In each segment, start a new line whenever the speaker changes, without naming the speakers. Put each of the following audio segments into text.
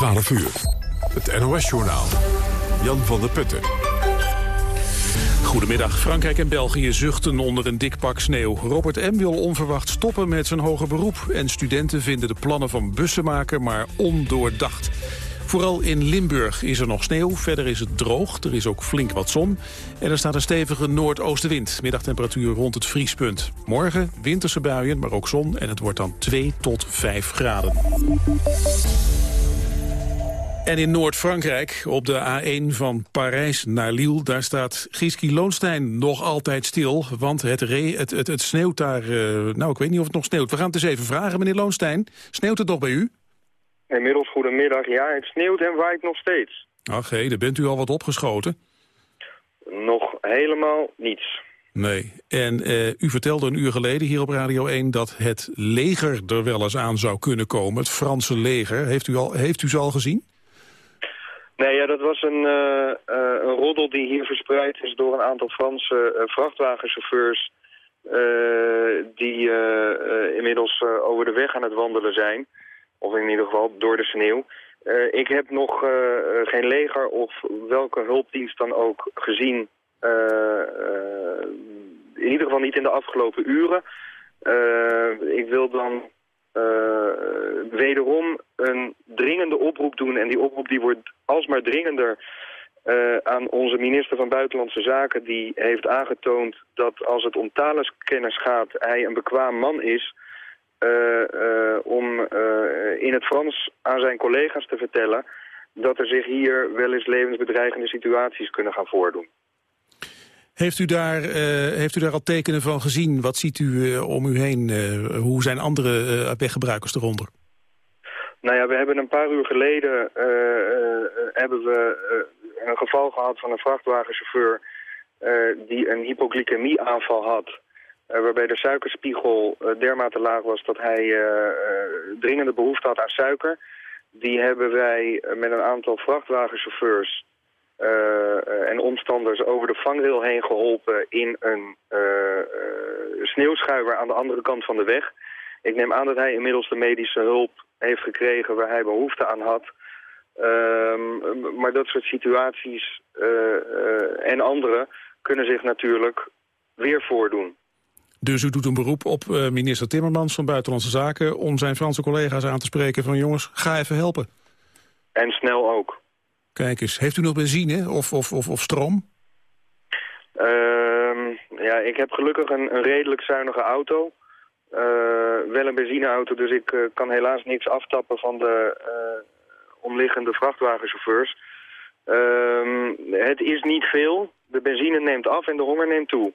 12 uur. Het NOS-journaal. Jan van der Putten.
Goedemiddag. Frankrijk en België zuchten onder een dik pak sneeuw. Robert M. wil onverwacht stoppen met zijn hoger beroep. En studenten vinden de plannen van bussenmaker maar ondoordacht. Vooral in Limburg is er nog sneeuw. Verder is het droog. Er is ook flink wat zon. En er staat een stevige noordoostenwind. Middagtemperatuur rond het vriespunt. Morgen winterse buien, maar ook zon. En het wordt dan 2 tot 5 graden. En in Noord-Frankrijk, op de A1 van Parijs naar Lille... daar staat Giski Loonstein nog altijd stil. Want het, re het, het, het sneeuwt daar... Uh, nou, ik weet niet of het nog sneeuwt. We gaan het eens even vragen, meneer Loonstein. Sneeuwt het nog bij u?
Inmiddels goedemiddag. Ja, het sneeuwt en waait nog steeds.
Ach, hé, daar bent u al wat opgeschoten?
Nog helemaal niets.
Nee. En uh, u vertelde een uur geleden hier op Radio 1 dat het leger er wel eens aan zou kunnen komen. Het Franse leger. Heeft u, al, heeft u ze al gezien?
Nee, ja, dat was een, uh, uh, een roddel die hier verspreid is door een aantal Franse uh, vrachtwagenchauffeurs... die inmiddels over de weg aan het wandelen zijn. Of in ieder geval door de sneeuw. ik heb nog geen leger of welke hulpdienst dan ook gezien. in ieder geval niet in de afgelopen uren. ik wil dan wederom een dringende oproep doen. En die oproep die wordt alsmaar dringender uh, aan onze minister van Buitenlandse Zaken. Die heeft aangetoond dat als het om talenskennis gaat, hij een bekwaam man is... Uh, om in het Frans aan zijn collega's te vertellen... dat er zich hier wel eens levensbedreigende situaties kunnen gaan voordoen.
Heeft u, daar, uh, heeft u daar al tekenen van gezien? Wat ziet u uh, om u heen? Uh, hoe zijn andere weggebruikers eronder?
Nou ja, we hebben een paar uur geleden hebben we een geval gehad van een vrachtwagenchauffeur die een hypoglycemie-aanval had. waarbij de suikerspiegel dermate laag was dat hij dringende behoefte had aan suiker. Die hebben wij met een aantal vrachtwagenchauffeurs en omstanders over de vangrail heen geholpen in een uh, sneeuwschuiver aan de andere kant van de weg. Ik neem aan dat hij inmiddels de medische hulp heeft gekregen waar hij behoefte aan had. Um, maar dat soort situaties en andere kunnen zich natuurlijk weer voordoen.
Dus u doet een beroep op minister Timmermans van Buitenlandse Zaken... om zijn Franse collega's aan te spreken van jongens, ga even helpen.
En snel ook.
Kijk eens, heeft u nog benzine of, of, of, of stroom?
Uh, ja, ik heb gelukkig een, een redelijk zuinige auto. Uh, wel een benzineauto, dus ik uh, kan helaas niks aftappen van de uh, omliggende vrachtwagenchauffeurs. Ehm, het is niet veel. De benzine neemt af en de honger neemt toe.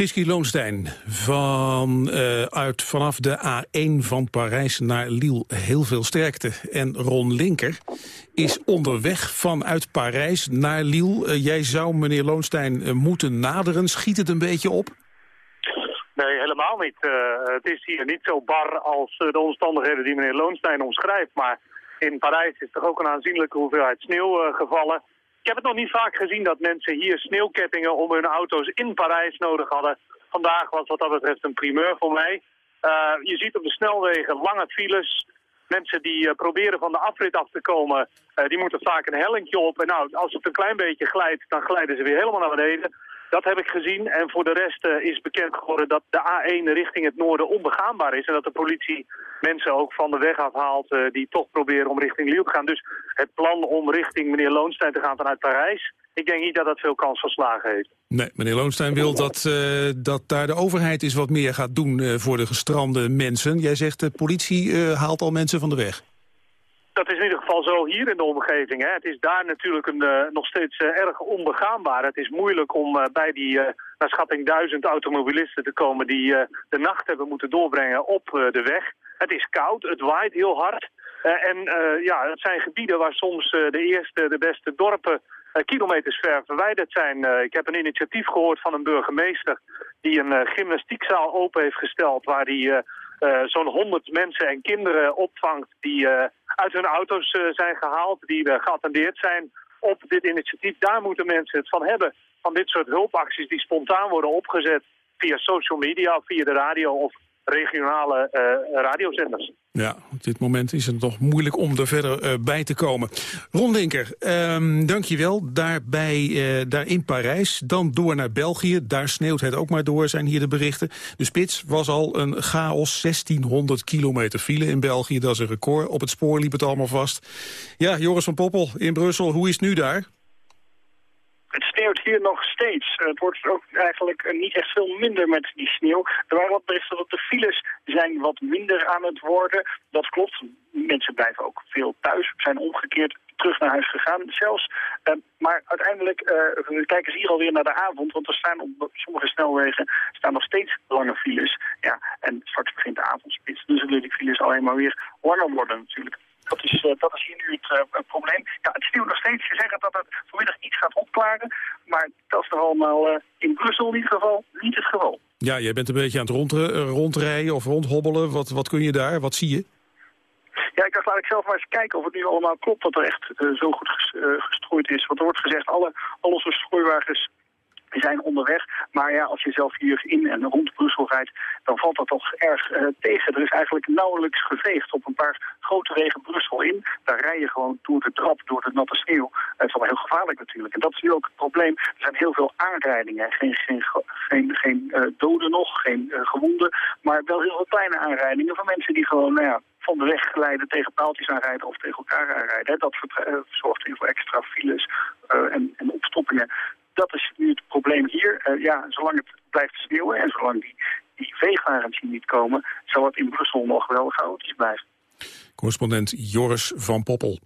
Giski Loonstein, van, uh, uit, vanaf de A1 van Parijs naar Lille heel veel sterkte. En Ron Linker is onderweg vanuit Parijs naar Lille. Uh, jij zou, meneer Loonstein, uh, moeten naderen. Schiet het een beetje op?
Nee, helemaal niet. het is hier niet zo bar als de omstandigheden die meneer Loonstein omschrijft. Maar in Parijs is toch ook een aanzienlijke hoeveelheid sneeuw gevallen. Ik heb het nog niet vaak gezien dat mensen hier sneeuwkettingen om hun auto's in Parijs nodig hadden. Vandaag was wat dat betreft een primeur voor mij. Uh, je ziet op de snelwegen lange files. Mensen die uh, proberen van de afrit af te komen, uh, die moeten vaak een hellingje op. En nou, als het een klein beetje glijdt, dan glijden ze weer helemaal naar beneden. Dat heb ik gezien. En voor de rest uh, is bekend geworden dat de A1 richting het noorden onbegaanbaar is. En dat de politie mensen ook van de weg afhaalt uh, die toch proberen om richting Lille te gaan. Dus het plan om richting meneer Loonstein te gaan vanuit Parijs... ik denk niet dat dat veel kans van slagen heeft.
Nee, meneer Loonstein wil dat, uh, dat daar de overheid eens wat meer gaat doen voor de gestrande mensen. Jij zegt de politie haalt al mensen van de weg.
Dat is in ieder geval zo hier in de omgeving. Hè. Het is daar natuurlijk een, uh, nog steeds uh, erg onbegaanbaar. Het is moeilijk om uh, bij die, naar schatting, duizend automobilisten te komen... die de nacht hebben moeten doorbrengen op de weg. Het is koud, het waait heel hard. en ja, het zijn gebieden waar soms de eerste, de beste dorpen... kilometers ver verwijderd zijn. ik heb een initiatief gehoord van een burgemeester... die een gymnastiekzaal open heeft gesteld... waar die zo'n honderd mensen en kinderen opvangt... die uit hun auto's uh, zijn gehaald, die geattendeerd zijn op dit initiatief. Daar moeten mensen het van hebben, van dit soort hulpacties die spontaan worden opgezet via social media via de radio of regionale radiozenders.
Ja, op dit moment is het nog moeilijk om er verder bij te komen. Ron Linker, um, dank je wel. Daarbij, daar in Parijs, dan door naar België. Daar sneeuwt het ook maar door, zijn hier de berichten. De spits was al een chaos, 1600 kilometer file in België. Dat is een record. Op het spoor liep het allemaal vast. Ja, Joris van Poppel in Brussel, hoe is het nu daar?
Het sneeuwt hier nog steeds. Het wordt ook eigenlijk niet echt veel minder met die sneeuw. Er waren wat berichten dat de files zijn wat minder aan het worden. Dat klopt. Mensen blijven ook veel thuis, zijn omgekeerd terug naar huis gegaan zelfs. Uh, maar uiteindelijk uh, kijken ze hier alweer naar de avond, want er staan op sommige snelwegen staan nog steeds lange files. Ja, en straks begint de avondspits, dus zullen die files alleen maar weer langer worden natuurlijk. Dat is, uh, dat is hier nu het, uh, probleem. Ja, het sneeuwt nog steeds. Ze zeggen dat het vanmiddag iets gaat opklaren. Maar dat is toch allemaal uh, in Brussel in ieder geval niet het geval.
Ja, jij bent een beetje aan het rond, rondrijden of rondhobbelen. Wat, wat kun je daar? Wat zie je?
Ja, ik dacht, laat ik zelf maar eens kijken of het nu allemaal klopt dat er echt zo goed gestrooid is. Want er wordt gezegd, alle, al onze strooiwagens zijn onderweg. Maar ja, als je zelf hier in en rond Brussel rijdt, dan valt dat toch erg uh, tegen. Er is eigenlijk nauwelijks geveegd op een paar grote wegen Brussel in. Daar rij je gewoon door de trap, door de natte sneeuw. Het is wel heel gevaarlijk natuurlijk. En dat is nu ook het probleem. Er zijn heel veel aanrijdingen. Geen, geen, geen, geen uh, doden nog, geen uh, gewonden. Maar wel heel veel kleine aanrijdingen van mensen die gewoon, nou ja, van de weg glijden, tegen paaltjes aanrijden of tegen elkaar aanrijden. Dat zorgt voor extra files en opstoppingen dat is nu het probleem hier. Uh, ja, zolang het blijft sneeuwen en zolang die, die veegarens hier niet komen... zal het in Brussel nog wel chaotisch blijven.
Correspondent Joris van Poppel.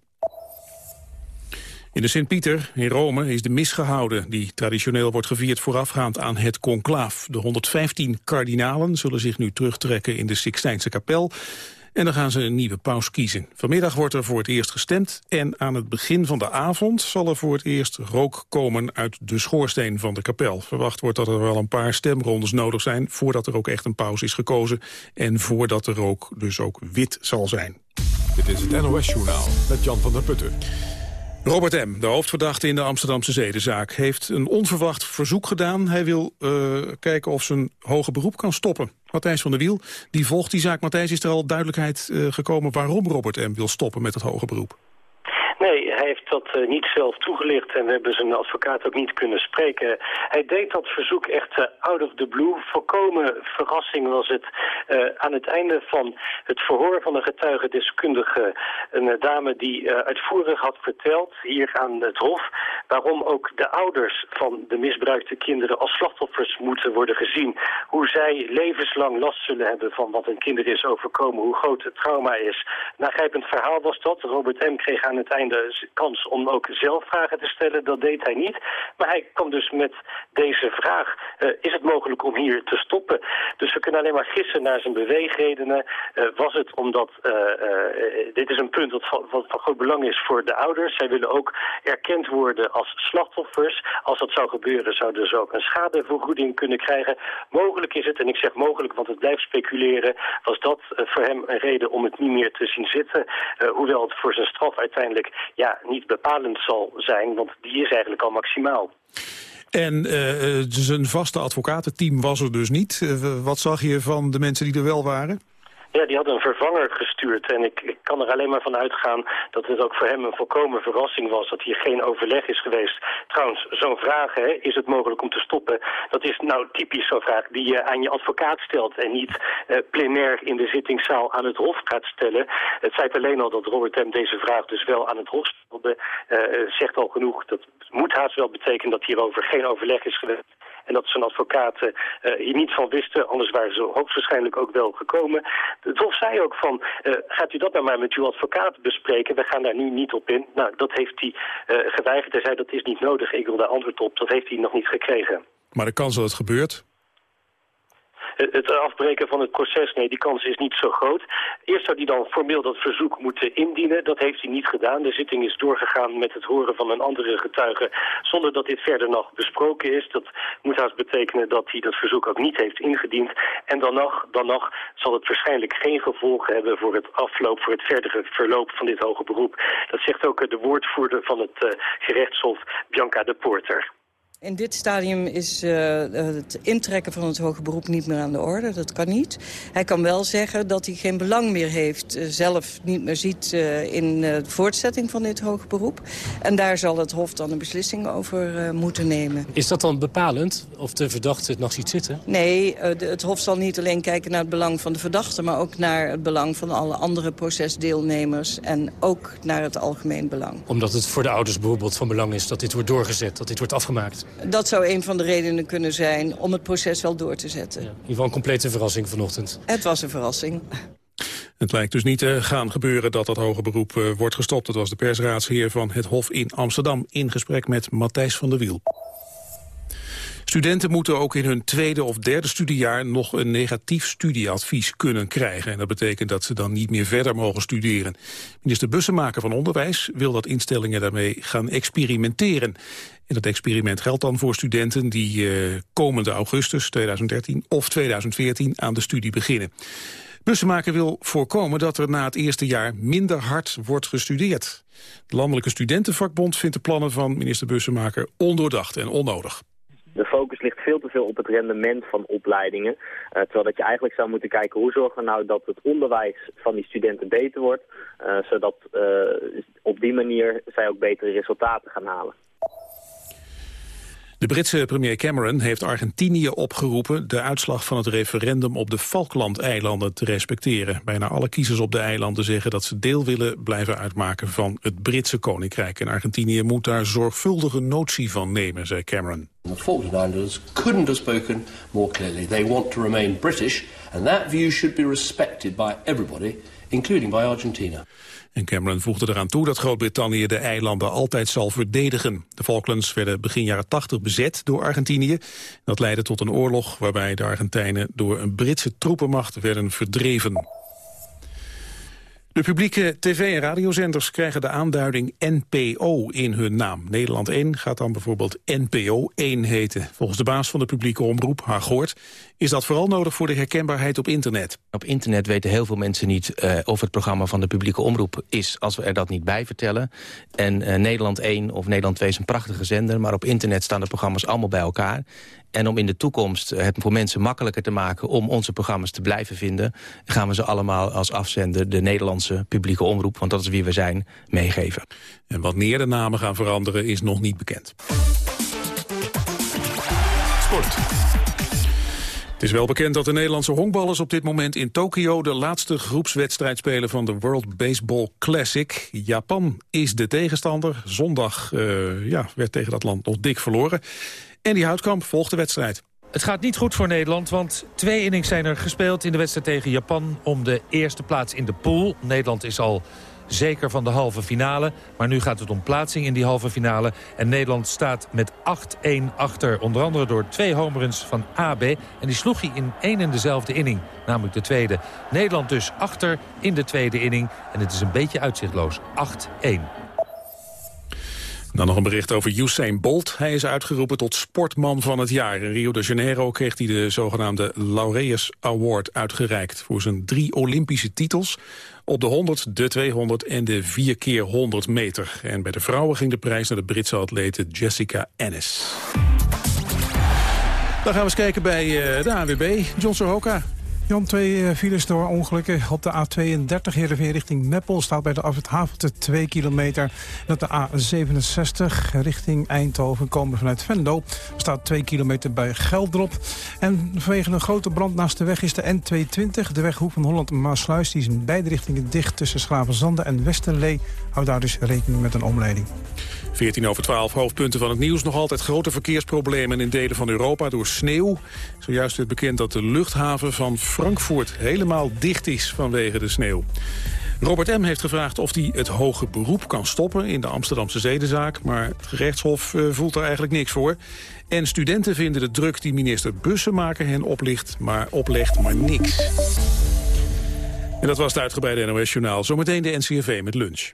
In de Sint-Pieter in Rome is de mis gehouden... die traditioneel wordt gevierd voorafgaand aan het conclaaf. De 115 kardinalen zullen zich nu terugtrekken in de Sixtijnse kapel... En dan gaan ze een nieuwe paus kiezen. Vanmiddag wordt er voor het eerst gestemd en aan het begin van de avond zal er voor het eerst rook komen uit de schoorsteen van de kapel. Verwacht wordt dat er wel een paar stemrondes nodig zijn voordat er ook echt een paus is gekozen en voordat de rook dus ook wit zal zijn.
Dit is het NOS Journaal met Jan van der Putten.
Robert M., de hoofdverdachte in de Amsterdamse zedenzaak... heeft een onverwacht verzoek gedaan. Hij wil uh, kijken of zijn hoge beroep kan stoppen. Matthijs van der Wiel, die volgt die zaak. Matthijs, is er al duidelijkheid uh, gekomen waarom Robert M. wil stoppen met het hoge beroep?
Hij heeft dat uh, niet zelf toegelicht en we hebben zijn advocaat ook niet kunnen spreken. Hij deed dat verzoek echt uh, out of the blue. Volkomen verrassing was het uh, aan het einde van het verhoor van een getuigendeskundige. Een dame die uitvoerig had verteld hier aan het hof... waarom ook de ouders van de misbruikte kinderen als slachtoffers moeten worden gezien. Hoe zij levenslang last zullen hebben van wat een kind is overkomen. Hoe groot het trauma is. Nagrijpend verhaal was dat. Robert M. kreeg aan het einde de kans om ook zelf vragen te stellen. Dat deed hij niet. Maar hij kwam dus met deze vraag. Uh, is het mogelijk om hier te stoppen? Dus we kunnen alleen maar gissen naar zijn beweegredenen. Uh, was het omdat... Uh, dit is een punt wat van, wat van groot belang is voor de ouders. Zij willen ook erkend worden als slachtoffers. Als dat zou gebeuren zouden ze ook een schadevergoeding kunnen krijgen. Mogelijk is het, en ik zeg mogelijk want het blijft speculeren... was dat voor hem een reden om het niet meer te zien zitten. hoewel het voor zijn straf uiteindelijk ja, niet bepalend zal zijn, want die is eigenlijk al maximaal.
En zijn vaste advocatenteam was er dus niet. Uh, wat zag je van de mensen die er wel waren?
Ja, die had een vervanger gestuurd. En ik, ik, kan er alleen maar van uitgaan dat het ook voor hem een volkomen verrassing was dat hier geen overleg is geweest. Trouwens, zo'n vraag, is het mogelijk om te stoppen? Dat is nou typisch zo'n vraag die je aan je advocaat stelt en niet uh, plenair in de zittingszaal aan het hof gaat stellen. Het feit alleen al dat Robert hem deze vraag dus wel aan het hof stelde, uh, zegt al genoeg. Dat moet haast wel betekenen dat hierover geen overleg is geweest. En dat zijn advocaten uh, hier niet van wisten, anders waren ze hoogstwaarschijnlijk ook wel gekomen. Hof zei ook van, uh, gaat u dat nou maar met uw advocaat bespreken, we gaan daar nu niet op in. Nou, dat heeft hij uh, geweigerd. Hij zei, dat is niet nodig, ik wil daar antwoord op. Dat heeft hij nog niet gekregen.
Maar de kans dat het gebeurt?
Het afbreken van het proces, nee, die kans is niet zo groot. Eerst zou hij dan formeel dat verzoek moeten indienen. Dat heeft hij niet gedaan. De zitting is doorgegaan met het horen van een andere getuige... zonder dat dit verder nog besproken is. Dat moet haast betekenen dat hij dat verzoek ook niet heeft ingediend. En dan nog, dan nog zal het waarschijnlijk geen gevolgen hebben... voor het afloop, voor het verdere verloop van dit hoge beroep. Dat zegt ook de woordvoerder van het uh, gerechtshof, Bianca de Porter.
In dit stadium is uh, het intrekken van het hoge beroep niet meer aan de orde. Dat kan niet. Hij kan wel zeggen dat hij geen belang meer heeft... Uh, zelf niet meer ziet uh, in de voortzetting van dit hoge beroep. En daar zal het Hof dan een beslissing over moeten nemen.
Is dat dan bepalend of de verdachte het nog ziet zitten?
Nee, de, het Hof zal niet alleen kijken naar het belang van de verdachte... maar ook naar het belang van alle andere procesdeelnemers... en ook naar het algemeen belang.
Omdat het voor de ouders bijvoorbeeld van belang is dat dit wordt doorgezet, dat dit wordt afgemaakt?
Dat zou een van de redenen kunnen zijn om het proces wel door te zetten. Ja, in
ieder geval een complete verrassing vanochtend.
Het was een verrassing.
Het lijkt dus niet te gaan gebeuren dat dat hoge beroep uh, wordt gestopt. Dat was de persraadsheer van het Hof in Amsterdam... in gesprek met Matthijs van der Wiel. Studenten moeten ook in hun tweede of derde studiejaar nog een negatief studieadvies kunnen krijgen. En dat betekent dat ze dan niet meer verder mogen studeren. Minister Bussemaker van Onderwijs wil dat instellingen daarmee gaan experimenteren. En dat experiment geldt dan voor studenten die uh, komende augustus 2013 of 2014 aan de studie beginnen. Bussemaker wil voorkomen dat er na het eerste jaar minder hard wordt gestudeerd. De Landelijke Studentenvakbond vindt de plannen van minister Bussemaker ondoordacht en onnodig.
De focus ligt veel te veel op het rendement van opleidingen. Uh, terwijl dat je eigenlijk zou moeten kijken hoe zorgen we nou dat het onderwijs van die studenten beter wordt. Uh, zodat uh, op die manier zij ook betere resultaten gaan halen.
De Britse premier Cameron heeft Argentinië opgeroepen de uitslag van het referendum op de Falklandeilanden te respecteren. Bijna alle kiezers op de eilanden zeggen dat ze deel willen blijven uitmaken van het Britse koninkrijk. En Argentinië moet daar zorgvuldige notie van nemen, zei Cameron.
The Falkland Islanders couldn't have spoken more clearly. They want to remain British and that view should be respected by everybody, including by Argentina.
En Cameron voegde eraan toe dat Groot-Brittannië de eilanden altijd zal verdedigen. De Falklands werden begin jaren 80 bezet door Argentinië. Dat leidde tot een oorlog waarbij de Argentijnen door een Britse troepenmacht werden verdreven. De publieke tv- en radiozenders krijgen de aanduiding NPO in hun naam. Nederland 1 gaat dan bijvoorbeeld NPO 1 heten. Volgens de baas van de publieke omroep, Hargoort, is dat vooral nodig voor de herkenbaarheid op internet.
Op internet weten heel veel mensen niet uh, of het programma van de publieke omroep is... als we er dat niet bij vertellen. En uh, Nederland 1 of Nederland 2 is een prachtige zender... maar op internet staan de programma's allemaal bij elkaar. En om in de toekomst het voor mensen makkelijker te maken... om onze programma's te blijven vinden... gaan we ze allemaal als afzender de Nederlandse publieke omroep... want dat is wie we zijn, meegeven.
En wanneer de namen gaan veranderen is nog niet bekend. Sport. Het is wel bekend dat de Nederlandse honkballers op dit moment in Tokio... de laatste groepswedstrijd spelen van de World Baseball Classic. Japan is de tegenstander. Zondag uh, ja, werd tegen dat land nog dik verloren. En die Houtkamp volgt de wedstrijd.
Het gaat niet goed voor Nederland, want twee innings zijn er gespeeld in de wedstrijd tegen Japan om de eerste plaats in de pool. Nederland is al zeker van de halve finale. Maar nu gaat het om plaatsing in die halve finale. En Nederland staat met 8-1 achter. Onder andere door twee homeruns van AB. En die sloeg hij in één en dezelfde inning. Namelijk de tweede. Nederland dus achter in de tweede inning. En het is een beetje uitzichtloos. 8-1.
Dan nog een bericht over Usain Bolt. Hij is uitgeroepen tot sportman van het jaar. In Rio de Janeiro kreeg hij de zogenaamde Laureus Award uitgereikt... voor zijn drie Olympische titels op de 100, de 200 en de 4 keer 100 meter. En bij de vrouwen ging de prijs naar de Britse atlete Jessica Ennis. Dan gaan we eens kijken bij eh, de AWB. John Sohoka.
Jan, twee eh, files door ongelukken. Op de A32 Heerenveen richting Meppel staat bij de afrit Haverte 2 kilometer. En de A67 richting Eindhoven komen vanuit Venlo staat 2 kilometer bij Geldrop. En vanwege een grote brand naast de weg is de N220, de weghoek van Holland-Maasluis. Die is in beide richtingen dicht tussen Schravenzande en Westerlee. Houd daar dus rekening met een omleiding.
14 over 12 hoofdpunten van het nieuws. Nog altijd grote verkeersproblemen in delen van Europa door sneeuw. Zojuist werd bekend dat de luchthaven van Frankfurt helemaal dicht is vanwege de sneeuw. Robert M. heeft gevraagd of hij het hoge beroep kan stoppen in de Amsterdamse zedenzaak. Maar het gerechtshof uh, voelt er eigenlijk niks voor. En studenten vinden de druk die minister Bussemaker hen oplicht, maar oplegt maar niks. En dat was het uitgebreide NOS-journaal. Zometeen de NCRV met lunch.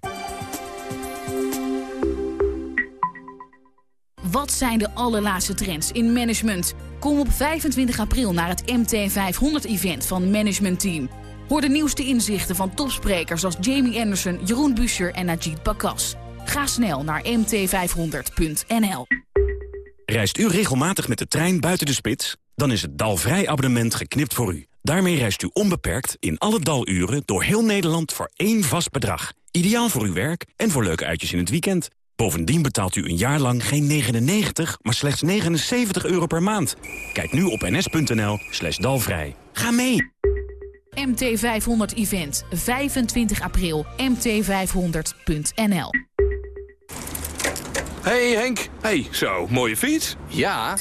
Wat zijn de allerlaatste trends in management? Kom op 25 april naar het MT500-event van Management Team. Hoor de nieuwste inzichten van topsprekers als Jamie Anderson, Jeroen Buescher en Najid Bakas. Ga snel naar mt500.nl.
Reist u regelmatig met de trein buiten de spits? Dan is het Dalvrij abonnement geknipt voor u. Daarmee reist u onbeperkt in alle daluren door heel Nederland voor één vast bedrag. Ideaal voor uw werk en voor leuke uitjes in het weekend. Bovendien betaalt u een jaar lang geen 99, maar slechts 79 euro per maand. Kijk nu op ns.nl slash dalvrij. Ga mee!
MT500 Event, 25 april, mt500.nl
Hey Henk. Hey, zo, mooie fiets.
Ja,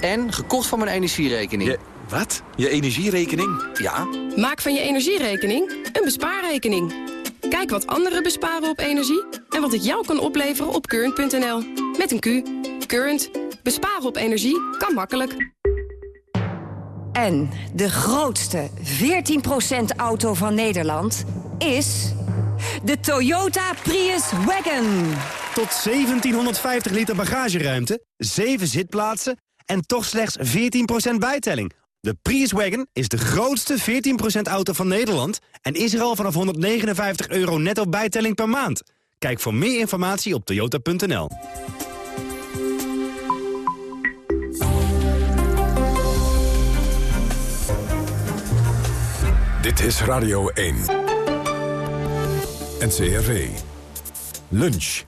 en gekocht van mijn energierekening.
Je, wat? Je energierekening?
Ja.
Maak van je energierekening een bespaarrekening. Kijk wat anderen besparen op energie en wat het jou kan opleveren op current.nl. Met een Q. Current. Besparen op energie kan makkelijk.
En de grootste 14% auto van Nederland is de Toyota Prius Wagon.
Tot 1750 liter bagageruimte, 7 zitplaatsen en toch slechts 14% bijtelling. De Prius Wagon is de grootste 14% auto van Nederland... en is er al vanaf 159 euro netto bijtelling per maand. Kijk voor meer informatie op toyota.nl.
Dit is Radio 1. NCRV. Lunch.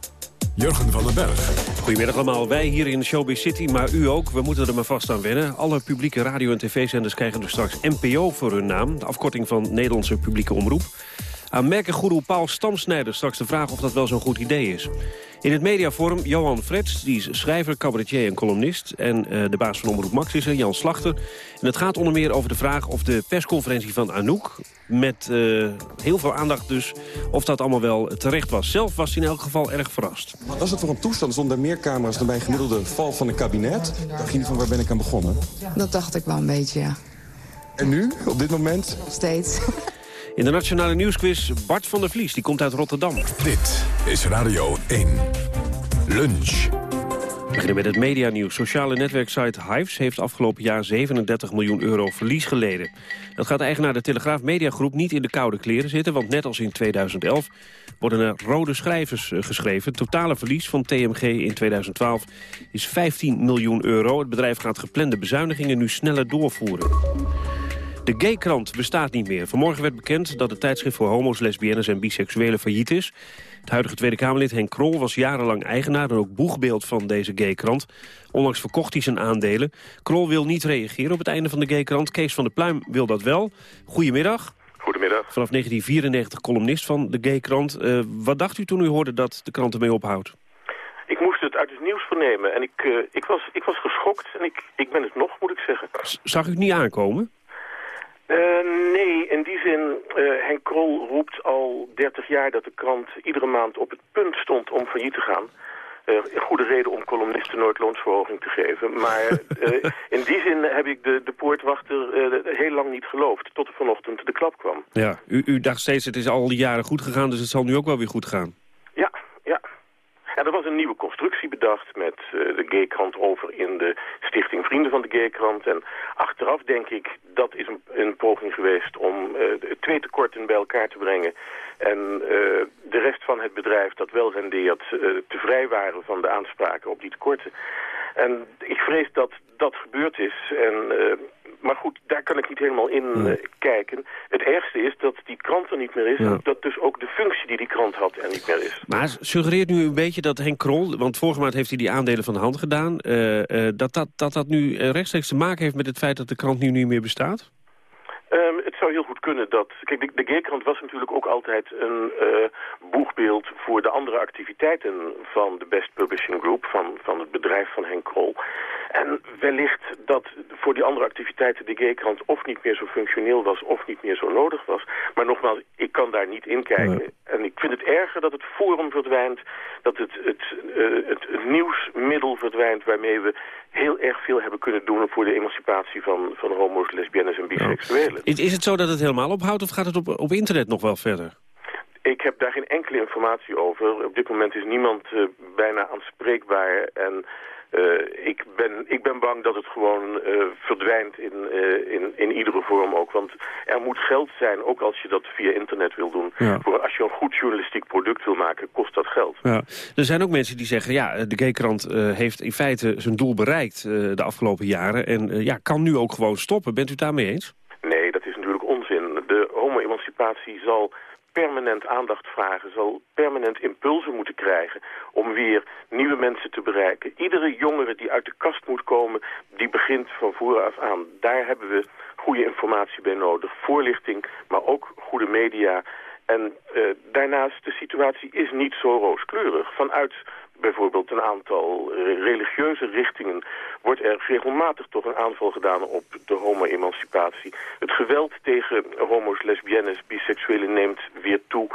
Jurgen van den Berg.
Goedemiddag allemaal. Wij hier in Showbiz City, maar u ook. We moeten er maar vast aan wennen. Alle publieke radio- en tv-zenders krijgen dus straks NPO voor hun naam. De afkorting van Nederlandse publieke omroep. Aan merkengoeroe Paul Stamsnijder straks de vraag of dat wel zo'n goed idee is. In het mediaforum Johan Frets, die is schrijver, cabaretier en columnist. En uh, de baas van Omroep Max is er, Jan Slachter. En het gaat onder meer over de vraag of de persconferentie van Anouk... met uh, heel veel aandacht dus, of dat allemaal wel terecht was. Zelf was hij in elk geval erg verrast.
Wat was het voor een toestand zonder meer camera's dan bij een gemiddelde val van een kabinet? Dacht je niet van waar ben ik aan begonnen?
Dat dacht ik wel een beetje, ja.
En nu, op dit moment?
Nog steeds.
In de Nationale Nieuwsquiz Bart van der Vlies, die komt uit Rotterdam.
Dit is Radio 1. Lunch.
We beginnen met het medianieuws. Sociale netwerksite Hives heeft afgelopen jaar 37 miljoen euro verlies geleden. Dat gaat de eigenaar de Telegraaf Mediagroep niet in de koude kleren zitten... want net als in 2011 worden er rode schrijvers geschreven. Het totale verlies van TMG in 2012 is 15 miljoen euro. Het bedrijf gaat geplande bezuinigingen nu sneller doorvoeren. De gaykrant bestaat niet meer. Vanmorgen werd bekend dat het tijdschrift voor homo's, lesbiennes en biseksuelen failliet is. Het huidige Tweede Kamerlid Henk Krol was jarenlang eigenaar en ook boegbeeld van deze gaykrant. Onlangs verkocht hij zijn aandelen. Krol wil niet reageren op het einde van de gaykrant. Kees van der Pluim wil dat wel. Goedemiddag.
Goedemiddag.
Vanaf 1994 columnist van de gaykrant. Uh, wat dacht u toen u hoorde dat de krant ermee ophoudt?
Ik moest het uit het nieuws vernemen en ik, uh, ik, was, ik was geschokt en ik, ik ben het nog, moet ik zeggen.
Zag u het niet aankomen?
Uh, nee, in die zin, uh, Henk Krol roept al 30 jaar dat de krant iedere maand op het punt stond om failliet te gaan. Uh, een goede reden om columnisten nooit loonsverhoging te geven. Maar in die zin heb ik de, de poortwachter heel lang niet geloofd, tot er vanochtend de klap kwam.
Ja, u, u dacht steeds het is al die jaren goed gegaan, dus het zal nu ook wel weer goed gaan.
Er was een nieuwe constructie bedacht met uh, de gaykrant over in de stichting Vrienden van de Gaykrant. En achteraf denk ik, dat is een, poging geweest om uh, twee tekorten bij elkaar te brengen. En uh, de rest van het bedrijf dat wel rendeert te vrijwaren van de aanspraken op die tekorten. En ik vrees dat dat gebeurd is. En maar goed, daar kan ik niet helemaal in uh, kijken. Het ergste is dat die krant er niet meer is... Ja. en dat dus ook de functie die die krant had er niet meer is.
Maar suggereert nu een beetje dat Henk Krol... want vorige maand heeft hij die aandelen van de hand gedaan... Uh, uh, dat, dat, dat dat nu rechtstreeks te maken heeft met het feit dat de krant nu niet meer bestaat?
Um, zou heel goed kunnen dat... Kijk, de, de G-krant was natuurlijk ook altijd een uh, boegbeeld voor de andere activiteiten van de Best Publishing Group, van, van het bedrijf van Henk Krol. En wellicht dat voor die andere activiteiten de G-krant of niet meer zo functioneel was of niet meer zo nodig was. Maar nogmaals, ik kan daar niet in kijken. Nee. En ik vind het erger dat het forum verdwijnt, dat het, het, uh, het, het nieuwsmiddel verdwijnt waarmee we heel erg veel hebben kunnen doen voor de emancipatie van, van homo's, lesbiennes en biseksuelen.
Is, is het zo dat het helemaal ophoudt of gaat het op, op internet nog wel verder?
Ik heb daar geen enkele informatie over. Op dit moment is niemand uh, bijna aanspreekbaar en Uh, ik, ben, ik ben bang dat het gewoon uh, verdwijnt in, uh, in, in iedere vorm ook. Want er moet geld zijn, ook als je dat via internet wil doen. Ja. Voor als je een goed journalistiek product wil maken, kost dat geld.
Ja. Er zijn ook mensen die zeggen, ja, de G-krant heeft in feite zijn doel bereikt de afgelopen jaren. En ja, kan nu ook gewoon stoppen. Bent u het daarmee eens?
Nee, dat is natuurlijk onzin. De homo-emancipatie zal permanent aandacht vragen, zal permanent impulsen moeten krijgen om weer nieuwe mensen te bereiken. Iedere jongere die uit de kast moet komen, die begint van vooraf aan. Daar hebben we goede informatie bij nodig, voorlichting, maar ook goede media. En uh, daarnaast, de situatie is niet zo rooskleurig. Vanuit bijvoorbeeld een aantal eh, religieuze richtingen... wordt er regelmatig toch een aanval gedaan op de homo-emancipatie. Het geweld tegen homo's, lesbiennes, biseksuelen neemt weer toe.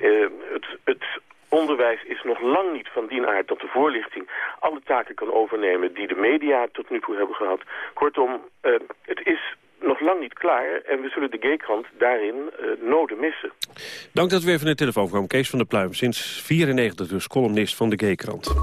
Uh, het, het onderwijs is nog lang niet van die aard dat de voorlichting alle taken kan overnemen die de media tot nu toe hebben gehad. Kortom, uh, het is nog lang niet klaar. En we zullen de G-krant daarin uh, noden missen.
Dank dat u even naar de telefoon kwam. Kees van der Pluim, sinds 94 dus columnist van de G-krant.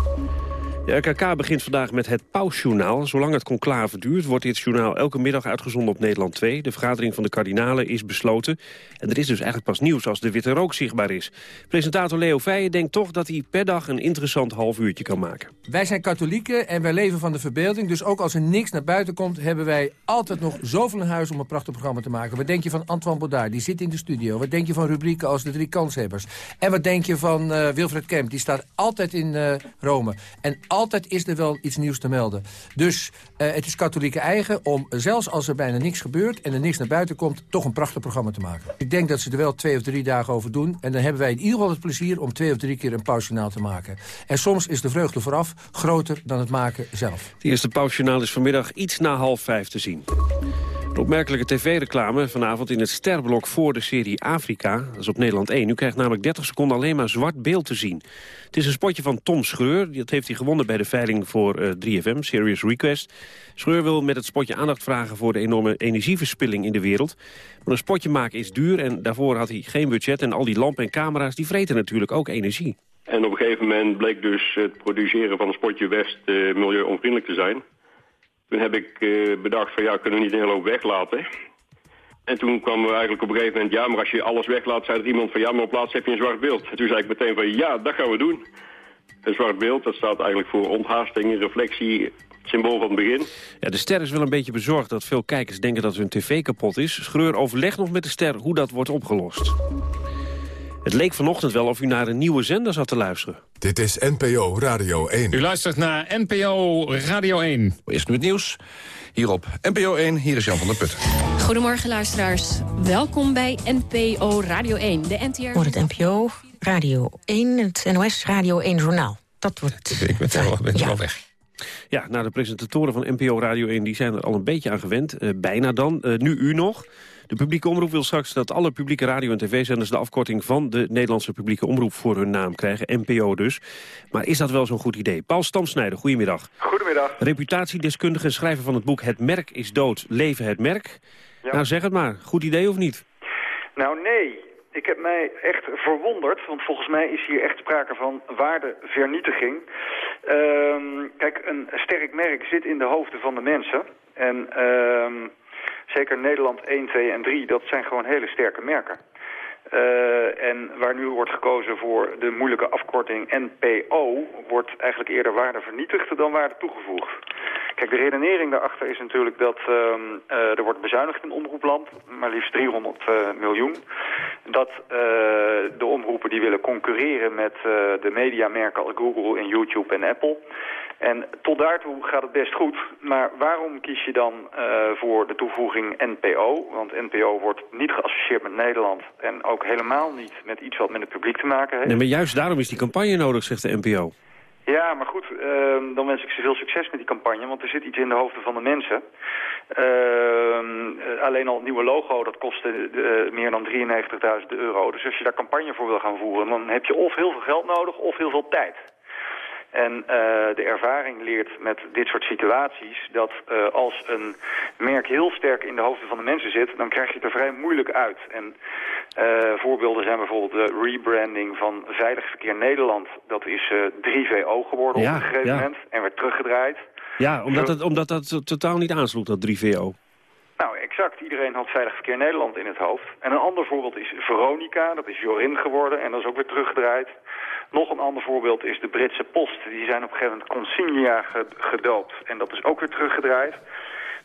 De RKK begint vandaag met het Pausjournaal. Zolang het conclave duurt, wordt dit journaal elke middag uitgezonden op Nederland 2. De vergadering van de kardinalen is besloten. En er is dus eigenlijk pas nieuws als de witte rook zichtbaar is. Presentator Leo Feijen denkt toch dat hij per dag een interessant half uurtje kan maken.
Wij zijn katholieken en wij leven van de verbeelding. Dus ook als er niks naar buiten komt, hebben wij altijd nog zoveel in huis om een prachtig programma te maken. Wat denk je van Antoine Baudard? Die zit in de studio. Wat denk je van rubrieken als de drie kanshebbers? En wat denk je van uh, Wilfred Kemp? Die staat altijd in uh, Rome. En altijd is er wel iets nieuws te melden. Dus uh, het is katholieke eigen om, zelfs als er bijna niks gebeurt... en er niks naar buiten komt, toch een prachtig programma te maken. Ik denk dat ze er wel twee of drie dagen over doen. En dan hebben wij in ieder geval het plezier om twee of drie keer een pausjournaal te maken. En soms is de vreugde vooraf groter dan het maken zelf.
Het eerste pausjournaal is vanmiddag iets na half vijf te zien. Een opmerkelijke tv-reclame vanavond in het sterblok voor de serie Afrika. Dat is op Nederland 1. U krijgt namelijk 30 seconden alleen maar zwart beeld te zien. Het is een spotje van Tom Schreur. Dat heeft hij gewonnen bij de veiling voor uh, 3FM, Serious Request. Schreur wil met het spotje aandacht vragen voor de enorme energieverspilling in de wereld. Maar een spotje maken is duur en daarvoor had hij geen budget. En al die lampen en camera's die vreten natuurlijk ook energie.
En op een gegeven moment bleek dus het produceren van een spotje West uh, milieuonvriendelijk te zijn. Toen heb ik uh, bedacht van ja, kunnen we niet een hele hoop weglaten. En toen kwamen we eigenlijk op een gegeven moment... ja, maar als je alles weglaat, zei er iemand van... ja, maar op plaats heb je een zwart beeld. En toen zei ik meteen van ja, dat gaan we doen. Een zwart beeld, dat staat eigenlijk voor onthaasting, reflectie... Symbool van het begin.
Ja, de ster is wel een beetje bezorgd dat veel kijkers denken dat hun tv kapot is. Schreur overleg nog met de ster hoe dat wordt opgelost. Het leek vanochtend wel of u naar een nieuwe zender zat te luisteren.
Dit is NPO Radio 1.
U luistert naar NPO Radio 1.
Eerst nu het nieuws. Hier op NPO 1, hier is Jan van der Putten.
Goedemorgen luisteraars. Welkom bij NPO Radio 1. De NTR...
Voor het NPO Radio 1, het NOS Radio 1 Journaal. Dat wordt...
Ik ben, wel, ben ja. wel weg.
Ja, nou, de presentatoren van NPO Radio 1 die zijn er al een beetje aan gewend. Uh, bijna dan. Uh, nu u nog. De publieke omroep wil straks dat alle publieke radio- en tv-zenders... de afkorting van de Nederlandse publieke omroep voor hun naam krijgen. NPO dus. Maar is dat wel zo'n goed idee? Paul Stamsnijder, goedemiddag.
Goedemiddag.
Reputatiedeskundige en schrijver van het boek Het Merk is dood, leven het merk. Ja. Nou, zeg het maar. Goed idee of niet?
Nou, nee. Ik heb mij echt verwonderd, want volgens mij is hier echt sprake van waardevernietiging. Um, kijk, een sterk merk zit in de hoofden van de mensen. En... Um, zeker Nederland 1, 2 en 3, dat zijn gewoon hele sterke merken. Uh, en waar nu wordt gekozen voor de moeilijke afkorting NPO... wordt eigenlijk eerder waarde vernietigd dan waarde toegevoegd. Kijk, de redenering daarachter is natuurlijk dat uh, uh, er wordt bezuinigd in omroepland, maar liefst 300 uh, miljoen. Dat de omroepen die willen concurreren met de mediamerken als Google en YouTube en Apple. En tot daartoe gaat het best goed. Maar waarom kies je dan voor de toevoeging NPO? Want NPO wordt niet geassocieerd met Nederland. En ook helemaal niet met iets wat met het publiek te maken heeft.
Nee, maar juist daarom is die campagne nodig, zegt de NPO.
Ja, maar goed, uh, dan wens ik ze veel succes met die campagne, want er zit iets in de hoofden van de mensen. Uh, alleen al het nieuwe logo, dat kostte uh, meer dan 93.000 euro. Dus als je daar campagne voor wil gaan voeren, dan heb je of heel veel geld nodig of heel veel tijd. En uh, de ervaring leert met dit soort situaties dat uh, als een merk heel sterk in de hoofden van de mensen zit, dan krijg je het er vrij moeilijk uit. En Uh, voorbeelden zijn bijvoorbeeld de rebranding van Veilig Verkeer Nederland. Dat is uh, 3VO geworden
Ja,
op een gegeven
ja.
moment en werd teruggedraaid.
Ja, omdat, het, omdat dat totaal niet aansloeg, dat 3VO.
Nou, exact. Iedereen had Veilig Verkeer Nederland in het hoofd. En een ander voorbeeld is Veronica, dat is Jorin geworden en dat is ook weer teruggedraaid. Nog een ander voorbeeld is de Britse Post. Die zijn op een gegeven moment Consignia ge- gedoopt en dat is ook weer teruggedraaid.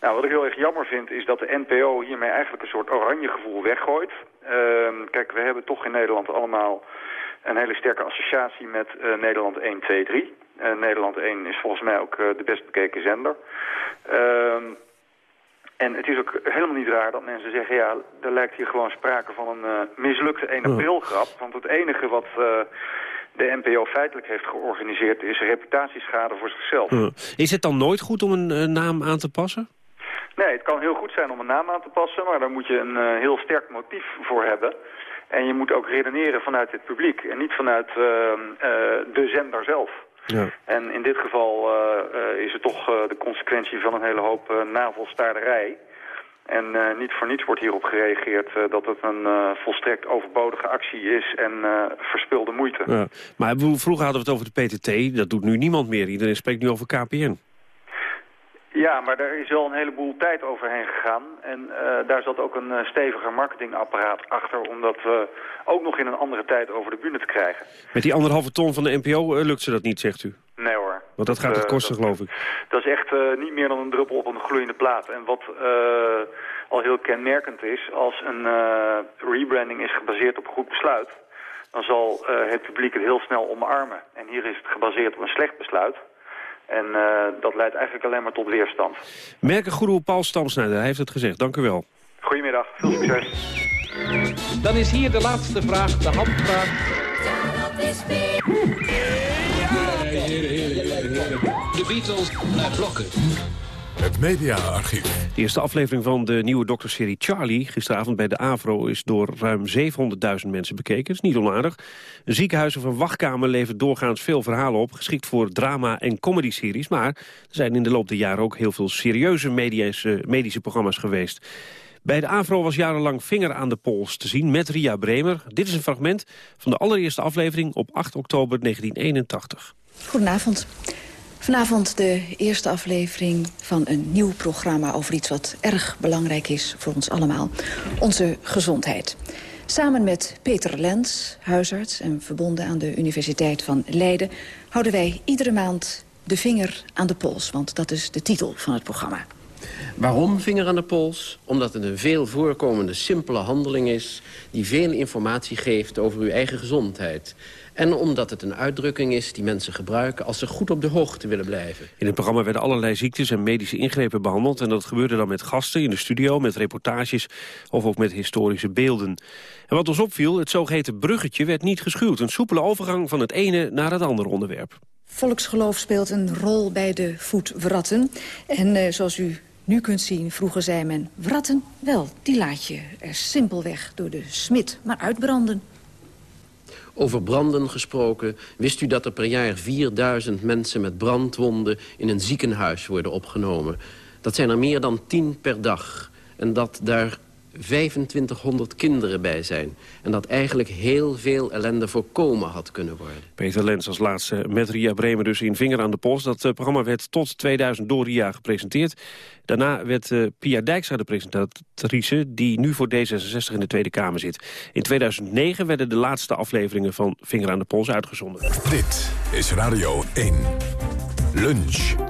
Nou, wat ik heel erg jammer vind is dat de NPO hiermee eigenlijk een soort oranje gevoel weggooit. Ehm, kijk, we hebben toch in Nederland allemaal een hele sterke associatie met eh, Nederland 1, 2, 3. Eh, Nederland 1 is volgens mij ook eh, de best bekeken zender. Ehm, en het is ook helemaal niet raar dat mensen zeggen... ja, er lijkt hier gewoon sprake van een eh, mislukte 1 april grap. Want het enige wat de NPO feitelijk heeft georganiseerd... is reputatieschade voor zichzelf.
Is het dan nooit goed om een naam aan te passen?
Nee, het kan heel goed zijn om een naam aan te passen... maar daar moet je een eh, heel sterk motief voor hebben... En je moet ook redeneren vanuit het publiek en niet vanuit eh, eh, de zender zelf.
Ja.
En in dit geval is het toch de consequentie van een hele hoop navelstaarderij. En eh, niet voor niets wordt hierop gereageerd eh, dat het een eh, volstrekt overbodige actie is en verspilde moeite.
Ja. Maar vroeger hadden we het over de PTT, dat doet nu niemand meer. Iedereen spreekt nu over KPN.
Ja, maar daar is wel een heleboel tijd overheen gegaan. En daar zat ook een steviger marketingapparaat achter... om dat ook nog in een andere tijd over de bühne te krijgen.
Met die anderhalve ton van de NPO lukt ze dat niet, zegt u.
Nee hoor.
Want dat gaat het
eh,
kosten, geloof ik.
Dat is echt eh, niet meer dan een druppel op een gloeiende plaat. En wat eh, al heel kenmerkend is, als een eh, rebranding is gebaseerd op een goed besluit... dan zal eh, het publiek het heel snel omarmen. En hier is het gebaseerd op een slecht besluit. En eh, dat leidt eigenlijk alleen maar tot weerstand.
Merkengoeroe Paul Stamsnijder, hij heeft het gezegd. Dank u wel.
Goedemiddag, veel succes.
Dan is hier de laatste vraag, de handvraag.
De Beatles naar blokken. Het mediaarchief.
De eerste aflevering van de nieuwe dokterserie Charlie... gisteravond bij de AVRO is door ruim 700.000 mensen bekeken. Dat is niet onaardig. Een ziekenhuis of een wachtkamer levert doorgaans veel verhalen op... geschikt voor drama- en comedyseries. Maar er zijn in de loop der jaren ook heel veel serieuze medische, medische programma's geweest. Bij de AVRO was jarenlang vinger aan de pols te zien met Ria Bremer. Dit is een fragment van de allereerste aflevering op 8 oktober 1981.
Goedenavond. Vanavond de eerste aflevering van een nieuw programma... over iets wat erg belangrijk is voor ons allemaal. Onze gezondheid. Samen met Peter Lens, huisarts en verbonden aan de Universiteit van Leiden... houden wij iedere maand de vinger aan de pols. Want dat is de titel van het programma.
Waarom vinger aan de pols? Omdat het een veel voorkomende simpele handeling is... die veel informatie geeft over uw eigen gezondheid. En omdat het een uitdrukking is die mensen gebruiken... als ze goed op de hoogte willen blijven.
In het programma werden allerlei ziektes en medische ingrepen behandeld... en dat gebeurde dan met gasten in de studio, met reportages... of ook met historische beelden. En wat ons opviel, het zogeheten bruggetje werd niet geschuwd. Een soepele overgang van het ene naar het andere onderwerp.
Volksgeloof speelt een rol bij de voetwratten. En eh, zoals u nu kunt zien, vroeger zei men... wratten, wel, die laat je er simpelweg door de smid maar uitbranden.
Over branden gesproken, wist u dat er per jaar 4000 mensen met brandwonden in een ziekenhuis worden opgenomen. Dat zijn er meer dan 10 per dag. En dat daar 2500 kinderen bij zijn. En dat eigenlijk heel veel ellende voorkomen had kunnen worden.
Peter Lens als laatste met Ria Bremer dus in Vinger aan de Pols. Dat eh, programma werd tot 2000 door Ria gepresenteerd. Daarna werd uh, Pia Dijkstra de presentatrice... die nu voor D66 in de Tweede Kamer zit. In 2009 werden de laatste afleveringen van Vinger aan de Pols uitgezonden.
Dit is Radio 1. Lunch.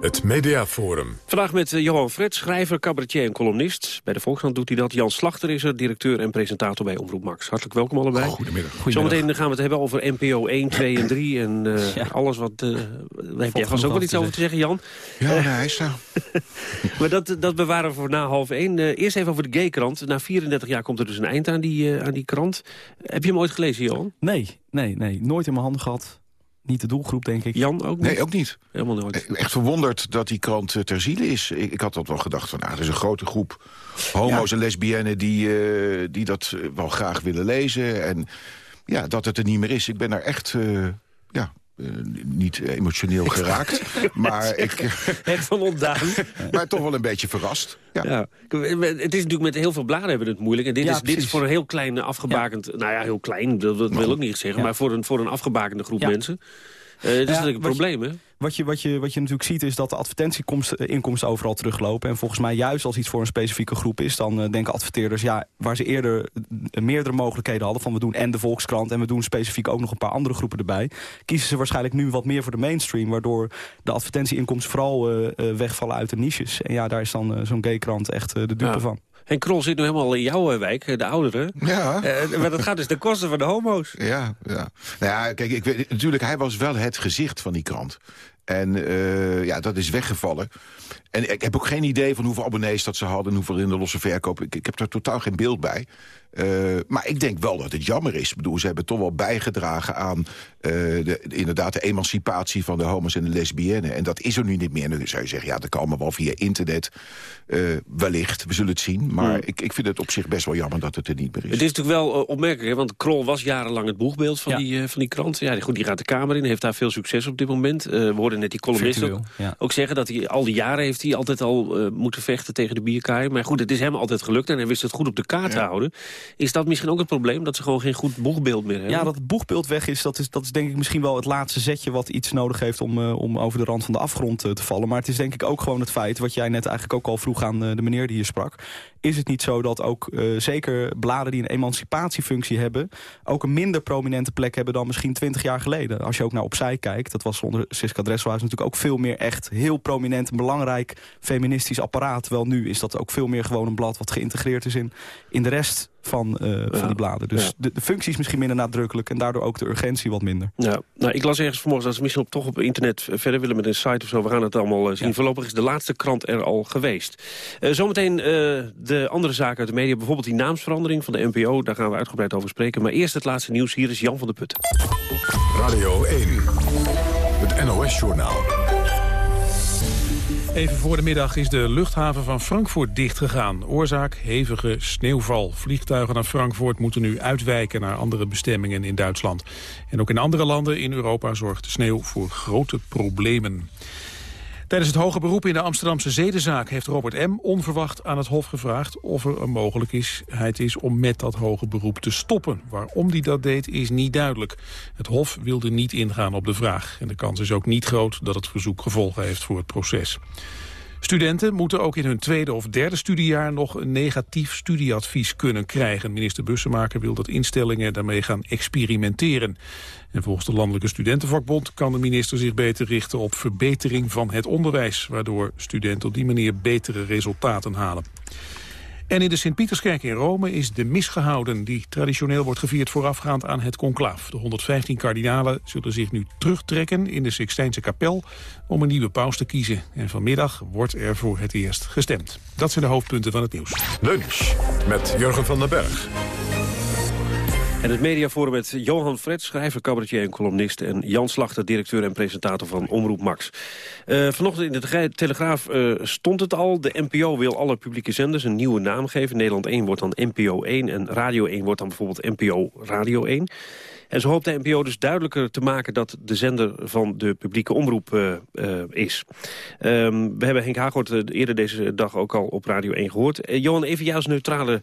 Het Mediaforum.
Vandaag met uh, Johan Fred, schrijver, cabaretier en columnist. Bij de Volkskrant doet hij dat. Jan Slachter is er, directeur en presentator bij Omroep Max. Hartelijk welkom allebei.
Goedemiddag.
Zometeen gaan we het hebben over NPO 1, 2 en 3 en uh, ja. alles wat... Uh, daar heb jij vast ook wel iets over te zeggen, Jan.
Ja, nee, hij is nou.
maar dat, dat bewaren we voor na half 1. eerst even over de Gay-krant. Na 34 jaar komt er dus een eind aan die, aan die krant. Heb je hem ooit gelezen, Johan?
Nee, nee, nee. Nooit in mijn handen gehad niet de doelgroep, denk ik.
Jan ook niet?
Nee, ook niet.
Helemaal nooit.
Echt verwonderd dat die krant ter ziele is. Ik, ik had dat wel gedacht van, nou, er is een grote groep homo's ja. en lesbiennes... Die, uh, die dat wel graag willen lezen. En ja, dat het er niet meer is. Ik ben daar echt... Uh, ja, eh, niet emotioneel geraakt. maar ik...
Het van ontdaan.
maar toch wel een beetje verrast. Ja.
Ja. Het is natuurlijk met heel veel bladen hebben we het moeilijk. En dit,
Ja,
is, dit is voor een heel klein eh, afgebakend... Nou ja, heel klein, dat, dat wil ik niet zeggen.
Ja.
Maar voor een, voor een afgebakende groep
Ja.
mensen. Eh dat is natuurlijk een probleem, hè?
Wat je, wat, je, wat je natuurlijk ziet is dat de advertentieinkomsten overal teruglopen. En volgens mij juist als iets voor een specifieke groep is... dan eh, denken adverteerders, ja, waar ze eerder eh, meerdere mogelijkheden hadden... van we doen en de Volkskrant en we doen specifiek ook nog een paar andere groepen erbij... kiezen ze waarschijnlijk nu wat meer voor de mainstream... waardoor de advertentieinkomsten vooral eh, eh, wegvallen uit de niches. En ja, daar is dan eh, zo'n gaykrant echt eh, de dupe
Ja.
van.
Henk Krol zit nu helemaal in jouw eh, wijk, eh, de ouderen.
Ja.
Eh, maar dat gaat dus ten koste van de homo's.
Ja, ja. Nou ja, kijk, ik weet, natuurlijk, hij was wel het gezicht van die krant. En ja, dat is weggevallen. En ik heb ook geen idee van hoeveel abonnees dat ze hadden... en hoeveel in de losse verkoop. Ik, ik heb daar totaal geen beeld bij. Eh, maar ik denk wel dat het jammer is. Ik bedoel, ze hebben toch wel bijgedragen aan... eh, de, inderdaad de emancipatie van de homo's en de lesbiennes. En dat is er nu niet meer. En dan zou je zeggen, ja, dat kan allemaal wel via internet. eh, wellicht, we zullen het zien. Maar
Hmm.
ik, ik vind het op zich best wel jammer dat het er niet meer is.
Het is natuurlijk wel opmerkelijk, hè, want Krol was jarenlang het boegbeeld van, die, van die krant. Ja, die- goed, die gaat de Kamer in, heeft daar veel succes op dit moment. Eh, we hoorden net die columnist ook,
Virtueel, ja.
ook zeggen dat hij al die jaren heeft hij altijd al eh, moeten vechten tegen de bierkaai. Maar goed, het is hem altijd gelukt en hij wist het goed op de kaart te houden. Is dat misschien ook het probleem, dat ze gewoon geen goed boegbeeld meer hebben?
Ja, dat het boegbeeld weg is, dat is, dat is denk ik misschien wel het laatste zetje... wat iets nodig heeft om, eh, om over de rand van de afgrond eh, te vallen. Maar het is denk ik ook gewoon het feit, wat jij net eigenlijk ook al vroeg aan eh, de meneer die hier sprak... is het niet zo dat ook zeker bladen die een emancipatiefunctie hebben... ook een minder prominente plek hebben dan misschien twintig jaar geleden. Als je ook naar Opzij kijkt, dat was onder Siska Dresselhuis natuurlijk ook veel meer echt... heel prominent, een belangrijk feministisch apparaat. Wel nu is dat ook veel meer gewoon een blad wat geïntegreerd is in, in de rest van, eh, van die bladen. Dus
ja.
de, de functie is misschien minder nadrukkelijk... en daardoor ook de urgentie wat minder.
Ja, nou, ik las ergens vanmorgen dat ze misschien op, toch op internet verder willen met een site of zo. We gaan het allemaal eh, zien. Voorlopig is de laatste krant er al geweest. Eh, zometeen eh, de andere zaken uit de media. Bijvoorbeeld die naamsverandering van de NPO. Daar gaan we uitgebreid over spreken. Maar eerst het laatste nieuws. Hier is Jan van der Putten.
Radio 1, het NOS-journaal.
Even voor de middag is de luchthaven van Frankfurt dichtgegaan. Oorzaak hevige sneeuwval. Vliegtuigen naar Frankfurt moeten nu uitwijken naar andere bestemmingen in Duitsland. En ook in andere landen in Europa zorgt de sneeuw voor grote problemen. Tijdens het hoge beroep in de Amsterdamse zedenzaak heeft Robert M. onverwacht aan het Hof gevraagd of er een mogelijkheid is om met dat hoge beroep te stoppen. Waarom hij dat deed is niet duidelijk. Het Hof wilde niet ingaan op de vraag. En de kans is ook niet groot dat het verzoek gevolgen heeft voor het proces. Studenten moeten ook in hun tweede of derde studiejaar nog een negatief studieadvies kunnen krijgen. Minister Bussemaker wil dat instellingen daarmee gaan experimenteren. En volgens de Landelijke Studentenvakbond kan de minister zich beter richten op verbetering van het onderwijs, waardoor studenten op die manier betere resultaten halen. En in de Sint-Pieterskerk in Rome is de mis gehouden... die traditioneel wordt gevierd voorafgaand aan het conclaaf. De 115 kardinalen zullen zich nu terugtrekken in de Sixtijnse kapel... om een nieuwe paus te kiezen. En vanmiddag wordt er voor het eerst gestemd. Dat zijn de hoofdpunten van het nieuws.
Lunch met Jurgen van den Berg.
En het mediaforum met Johan Fred, schrijver, cabaretier en columnist... en Jan Slachter, directeur en presentator van Omroep Max. Eh, vanochtend in de Telegraaf eh, stond het al. De NPO wil alle publieke zenders een nieuwe naam geven. Nederland 1 wordt dan NPO 1 en Radio 1 wordt dan bijvoorbeeld NPO Radio 1. En zo hoopt de NPO dus duidelijker te maken dat de zender van de publieke omroep uh, uh, is. Um, we hebben Henk Hagort uh, eerder deze dag ook al op Radio 1 gehoord. Johan, even jou als neutrale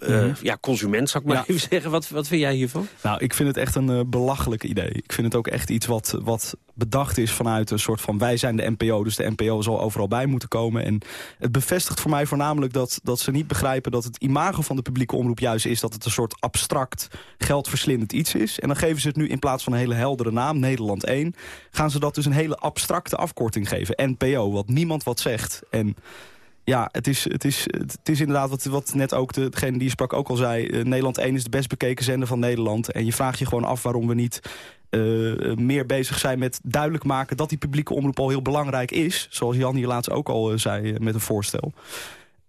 uh, mm -hmm. ja, consument, zou ik maar ja. even zeggen. Wat, wat vind jij hiervan?
Nou, ik vind het echt een uh, belachelijk idee. Ik vind het ook echt iets wat, wat bedacht is vanuit een soort van... wij zijn de NPO, dus de NPO zal overal bij moeten komen. En het bevestigt voor mij voornamelijk dat, dat ze niet begrijpen... dat het imago van de publieke omroep juist is... dat het een soort abstract, geldverslindend iets is. En dan geven ze het nu in plaats van een hele heldere naam, Nederland 1... gaan ze dat dus een hele abstracte afkorting geven. NPO, wat niemand wat zegt. En... Ja, het is, het is, het is inderdaad wat, wat net ook de, degene die sprak ook al zei. Uh, Nederland 1 is de best bekeken zender van Nederland. En je vraagt je gewoon af waarom we niet uh, meer bezig zijn met duidelijk maken... dat die publieke omroep al heel belangrijk is. Zoals Jan hier laatst ook al uh, zei met een voorstel.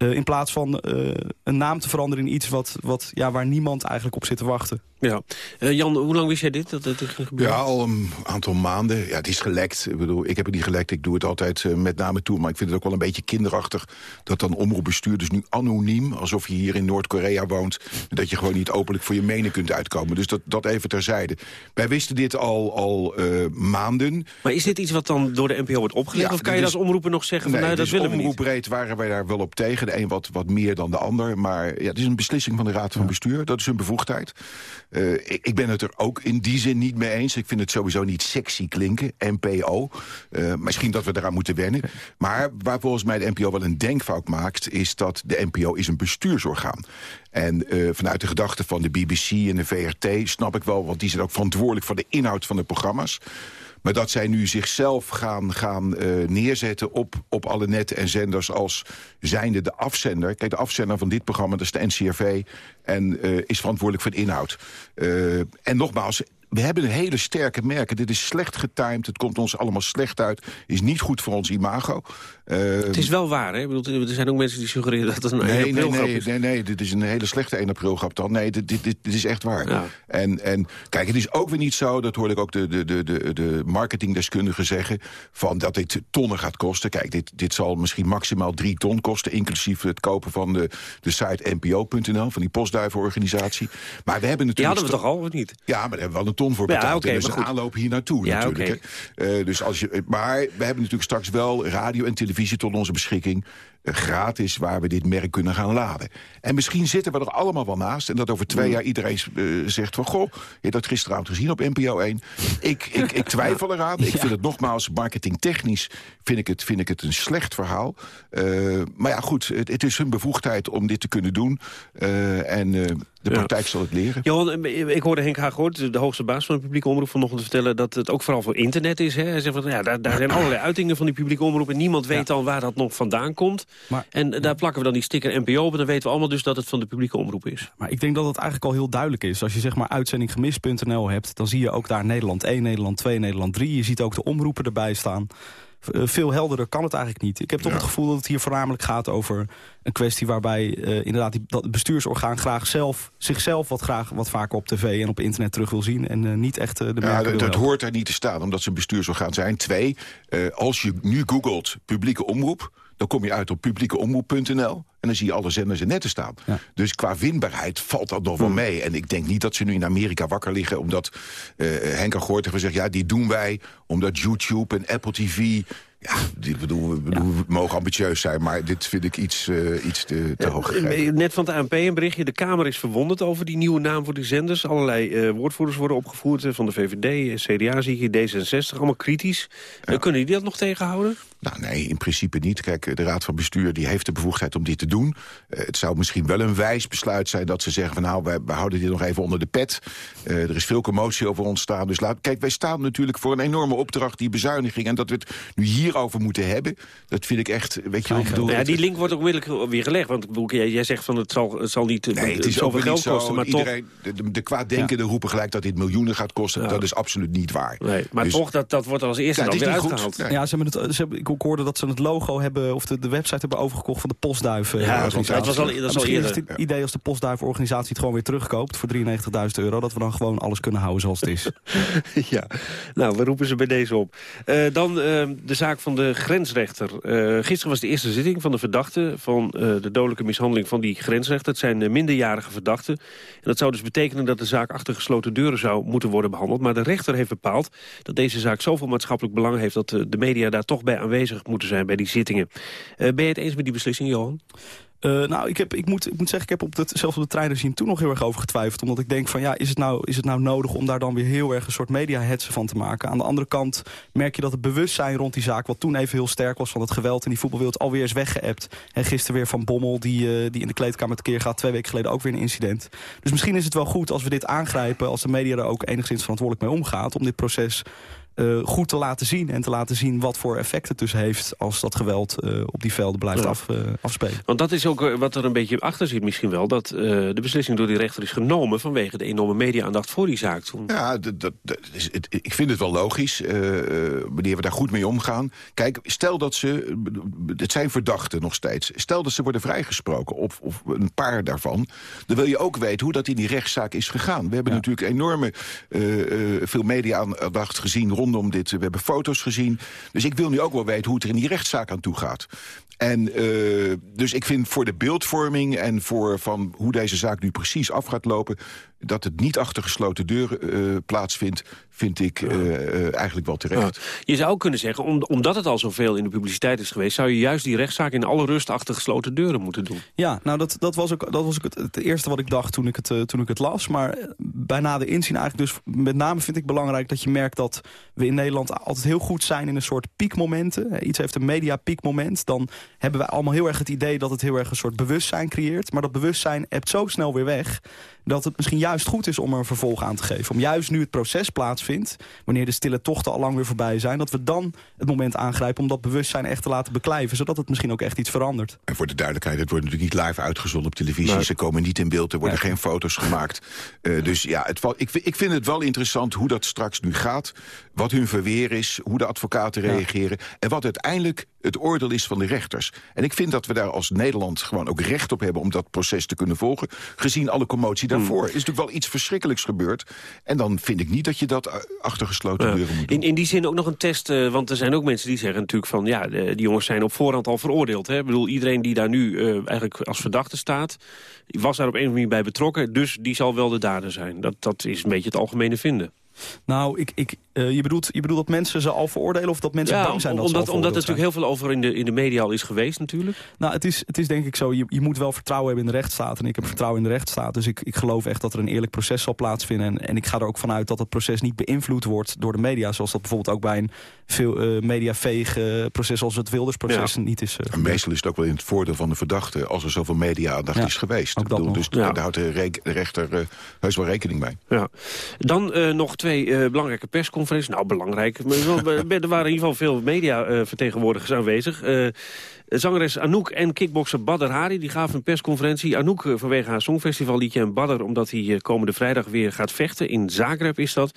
Uh, in plaats van uh, een naam te veranderen in iets wat, wat, ja, waar niemand eigenlijk op zit te wachten.
Ja. Uh, Jan, hoe lang wist jij dit, dat het ging gebeuren?
Ja, al een aantal maanden. Ja, het is gelekt. Ik bedoel, ik heb het niet gelekt. Ik doe het altijd met name toe. Maar ik vind het ook wel een beetje kinderachtig... dat dan omroepbestuurders nu anoniem... alsof je hier in Noord-Korea woont... dat je gewoon niet openlijk voor je mening kunt uitkomen. Dus dat, dat even terzijde. Wij wisten dit al, al maanden.
Maar is dit iets wat dan door de NPO wordt opgelegd? Ja, of kan je als omroeper nog zeggen... van,
nee,
nou, dat
dus
willen we niet?
omroepbreed waren wij daar wel op tegen de een wat, wat meer dan de ander. Maar ja, het is een beslissing van de Raad van Bestuur. Dat is hun bevoegdheid. Uh, ik, ik, ben het er ook in die zin niet mee eens. Ik vind het sowieso niet sexy klinken, NPO. Uh, misschien dat we eraan moeten wennen. Maar waar volgens mij de NPO wel een denkfout maakt... is dat de NPO is een bestuursorgaan. En uh, vanuit de gedachte van de BBC en de VRT snap ik wel... want die zijn ook verantwoordelijk voor de inhoud van de programma's. Maar dat zij nu zichzelf gaan, gaan uh, neerzetten op, op alle netten en zenders als zijnde de afzender. Kijk, de afzender van dit programma, dat is de NCRV... en uh, is verantwoordelijk voor de inhoud. Uh, en nogmaals, we hebben een hele sterke merken. Dit is slecht getimed, het komt ons allemaal slecht uit. Is niet goed voor ons imago.
Uh, het is wel waar, hè? Bedoel, er zijn ook mensen die suggereren dat het een
nee,
1 april
nee, nee,
is.
Nee, nee, dit is een hele slechte 1 april grap dan. Nee, dit, dit, dit, dit is echt waar.
Ja.
En, en kijk, het is ook weer niet zo, dat hoorde ik ook de, de, de, de, de marketingdeskundigen zeggen... Van dat dit tonnen gaat kosten. Kijk, dit, dit zal misschien maximaal drie ton kosten... inclusief het kopen van de, de site npo.nl, van die postduivenorganisatie. Maar we hebben natuurlijk...
Die hadden we toch al, of niet?
Ja, maar daar hebben we wel een ton voor betaald.
Ja, okay,
is een aanloop hier naartoe
ja,
natuurlijk.
Okay.
Uh, dus als je, maar we hebben natuurlijk straks wel radio en televisie tot onze beschikking. Gratis waar we dit merk kunnen gaan laden. En misschien zitten we er allemaal wel naast. En dat over twee mm. jaar iedereen uh, zegt van... goh, je hebt dat gisteravond gezien op NPO 1. Ik, ik, ik twijfel eraan. Ik vind het nogmaals marketingtechnisch vind ik het, vind ik het een slecht verhaal. Uh, maar ja, goed, het, het, is hun bevoegdheid om dit te kunnen doen. Uh, en uh, de praktijk ja. zal het leren.
Johan, ik hoorde Henk Haaghoort, de hoogste baas van de publieke omroep... vanochtend vertellen dat het ook vooral voor internet is. Hè? Hij zegt van, ja, daar, daar zijn allerlei uitingen van die publieke omroep... en niemand weet ja. dan waar dat nog vandaan komt. Maar, en daar plakken we dan die sticker NPO op... en dan weten we allemaal dus dat het van de publieke omroep is.
Maar ik denk dat het eigenlijk al heel duidelijk is. Als je zeg maar uitzendinggemist.nl hebt... dan zie je ook daar Nederland 1, Nederland 2, Nederland 3. Je ziet ook de omroepen erbij staan. Uh, veel helderder kan het eigenlijk niet. Ik heb toch ja. het gevoel dat het hier voornamelijk gaat over een kwestie waarbij uh, inderdaad die, dat het bestuursorgaan graag zelf, zichzelf wat, graag, wat vaker op tv en op internet terug wil zien. En uh, niet echt de
ja, dat, dat hoort er niet te staan, omdat ze een bestuursorgaan zijn. Twee, als je nu googelt publieke omroep, dan kom je uit op publiekeomroep.nl. En dan zie je alle zenders en netten staan. Ja. Dus qua winbaarheid valt dat nog wel mee. En ik denk niet dat ze nu in Amerika wakker liggen... omdat uh, Henk Goort heeft gezegd... ja, die doen wij omdat YouTube en Apple TV... Ja, die, bedoel, we mogen ambitieus zijn, maar dit vind ik iets, uh, iets te, te hoog gegrepen.
Net van de ANP een berichtje. De Kamer is verwonderd over die nieuwe naam voor die zenders. Allerlei uh, woordvoerders worden opgevoerd van de VVD, CDA zie je, D66. Allemaal kritisch. Ja. Kunnen die dat nog tegenhouden?
Nou nee, in principe niet. Kijk, de Raad van Bestuur die heeft de bevoegdheid om dit te doen. Uh, het zou misschien wel een wijs besluit zijn dat ze zeggen... van nou, wij, wij houden dit nog even onder de pet. Uh, er is veel commotie over ontstaan. Dus laat, kijk, wij staan natuurlijk voor een enorme opdracht, die bezuiniging. En dat we het nu hierover moeten hebben, dat vind ik echt... Weet je, ik bedoel,
ja, die link wordt ook onmiddellijk weer gelegd. Want jij, jij zegt van het zal, het zal niet
nee, het is
zoveel geld
zo,
kosten, maar
iedereen,
toch...
De, de, de kwaaddenkenden ja. roepen gelijk dat dit miljoenen gaat kosten. Ja. Dat is absoluut niet waar.
Nee, maar
dus,
toch, dat, dat wordt als eerste dan weer uitgehaald.
Nee. Ja, ze hebben het, ze hebben, ik hoorde dat ze het logo hebben, of de, de website hebben overgekocht van de Postduif.
Ja, dat, dat was al, dat
misschien
eerder.
is het idee als de Postduif-organisatie het gewoon weer terugkoopt voor 93.000 euro, dat we dan gewoon alles kunnen houden zoals het is.
ja, nou, we roepen ze bij deze op. Uh, dan uh, de zaak van de grensrechter. Uh, gisteren was de eerste zitting van de verdachte van de dodelijke mishandeling van die grensrechter. Het zijn minderjarige verdachten. En dat zou dus betekenen dat de zaak achter gesloten deuren zou moeten worden behandeld. Maar de rechter heeft bepaald dat deze zaak zoveel maatschappelijk belang heeft dat de media daar toch bij aanwezig moeten zijn bij die zittingen. Uh, ben je het eens met die beslissing, Johan?
Uh, nou, ik, heb, ik, moet, ik moet zeggen, ik heb op de, zelfs op de zien toen nog heel erg over getwijfeld. Omdat ik denk van, ja, is het, nou, is het nou nodig om daar dan weer heel erg een soort media-hetsen van te maken? Aan de andere kant merk je dat het bewustzijn rond die zaak, wat toen even heel sterk was van het geweld in die voetbalwereld, alweer is weggeëpt. En gisteren weer Van Bommel, die, uh, die in de kleedkamer tekeer gaat, twee weken geleden ook weer een incident. Dus misschien is het wel goed als we dit aangrijpen, als de media er ook enigszins verantwoordelijk mee omgaat, om dit proces eh, goed te laten zien. En te laten zien wat voor effect het dus heeft... als dat geweld eh, op die velden blijft
Ja.
af, eh, afspelen.
Want dat is ook wat er een beetje achter zit misschien wel... dat eh, de beslissing door die rechter is genomen... vanwege de enorme media-aandacht voor die zaak toen.
Ja, dat, dat, dat is, het, ik vind het wel logisch, eh, eh, wanneer we daar goed mee omgaan. Kijk, stel dat ze, het zijn verdachten nog steeds... stel dat ze worden vrijgesproken, of, of een paar daarvan... dan wil je ook weten hoe dat in die rechtszaak is gegaan. We hebben natuurlijk enorme eh, eh, veel media-aandacht gezien rondom dit. We hebben foto's gezien. Dus ik wil nu ook wel weten hoe het er in die rechtszaak aan toe gaat. En eh, dus ik vind voor de beeldvorming en voor van hoe deze zaak nu precies af gaat lopen... dat het niet achter gesloten deuren eh, plaatsvindt, vind ik eh, eh, eigenlijk wel terecht.
Je zou ook kunnen zeggen, om- omdat het al zoveel in de publiciteit is geweest... zou je juist die rechtszaak in alle rust achter gesloten deuren moeten doen.
Ja, nou dat, dat was ook, dat was ook het, het eerste wat ik dacht toen ik het, toen ik het las. Maar eh, bij nader inzien eigenlijk dus met name vind ik belangrijk dat je merkt dat we in Nederland altijd heel goed zijn in een soort piekmomenten. Iets heeft een media piekmoment, dan hebben wij allemaal heel erg het idee dat het heel erg een soort bewustzijn creëert. Maar dat bewustzijn hebt zo snel weer weg dat het misschien juist goed is om er een vervolg aan te geven. Om juist nu het proces plaatsvindt, wanneer de stille tochten al lang weer voorbij zijn... dat we dan het moment aangrijpen om dat bewustzijn echt te laten beklijven... zodat het misschien ook echt iets verandert.
En voor de duidelijkheid, het wordt natuurlijk niet live uitgezonden op televisie.
Nee.
Ze komen niet in beeld, er worden geen foto's gemaakt. Eh, dus ja, het, val- ik, ik vind het wel interessant hoe dat straks nu gaat. Wat hun verweer is, hoe de advocaten reageren... en wat uiteindelijk het oordeel is van de rechters. En ik vind dat we daar als Nederland gewoon ook recht op hebben... om dat proces te kunnen volgen, gezien alle commotie daarvoor. Er is natuurlijk wel iets verschrikkelijks gebeurd. En dan vind ik niet dat je dat eh, achter gesloten
Ja.
deuren moet doen.
In, in die zin ook nog een test, eh, want er zijn ook mensen die zeggen natuurlijk van... ja, die jongens zijn op voorhand al veroordeeld. Hè? Ik bedoel, iedereen die daar nu eh, eigenlijk als verdachte staat... was daar op een of andere manier bij betrokken, dus die zal wel de dader zijn. Dat, dat is een beetje het algemene vinden.
Nou, ik, ik, eh, je, bedoelt, je bedoelt dat mensen ze al veroordelen... of dat mensen
ja,
bang zijn dat
omdat,
ze al
omdat er natuurlijk heel veel over in de, in de media al is geweest natuurlijk.
Nou, het is, het is denk ik zo, je, je moet wel vertrouwen hebben in de rechtsstaat. En ik heb vertrouwen in de rechtsstaat. Dus ik, ik geloof echt dat er een eerlijk proces zal plaatsvinden. En, en ik ga er ook vanuit dat het proces niet beïnvloed wordt door de media. Zoals dat bijvoorbeeld ook bij een veel eh mediaveeg eh, proces als het Wildersproces niet is eh,
En meestal is het ook wel in het voordeel van de verdachte... als er zoveel media-aandacht
Ja,
is geweest.
ook
Ik
dat
bedoel,
nog.
dus daar daar houdt de, re- de rechter eh, heus wel rekening mee.
Ja. Dan eh, nog twee eh, belangrijke persconferenties. Nou, belangrijk. Maar er waren in ieder geval veel mediavertegenwoordigers aanwezig. Eh, zangeres Anouk en kickbokser Badr Hari die gaven een persconferentie. Anouk eh, vanwege haar songfestivalliedje en Badr omdat hij komende vrijdag weer gaat vechten. In Zagreb is dat.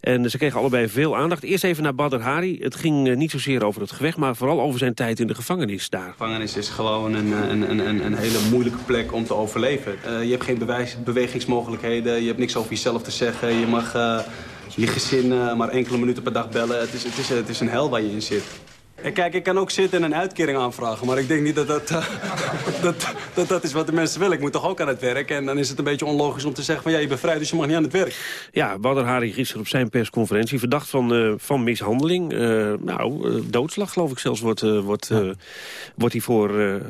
En ze kregen allebei veel aandacht. Eerst even naar Badr Hari. Het ging eh, niet zozeer over het gevecht, maar vooral over zijn tijd in de gevangenis daar.
gevangenis is gewoon een, eh, een, een, een, hele moeilijke plek om te overleven. Eh, je hebt geen bewijs, bewegingsmogelijkheden, je hebt niks over jezelf te zeggen. Je mag je gezin maar enkele minuten per dag bellen. Het is, het, is, het is een hel waar je in zit. En kijk, ik kan ook zitten en een uitkering aanvragen, maar ik denk niet dat dat, eh, dat, dat, dat is wat de mensen willen. Ik moet toch ook aan het werk en dan is het een beetje onlogisch om te zeggen van ja, je bent vrij, dus je mag niet aan het werk.
Ja, Badr Hari gisteren op zijn persconferentie verdacht van, eh, van mishandeling. Eh, nou, doodslag geloof ik zelfs wordt, wordt, wordt hij voor,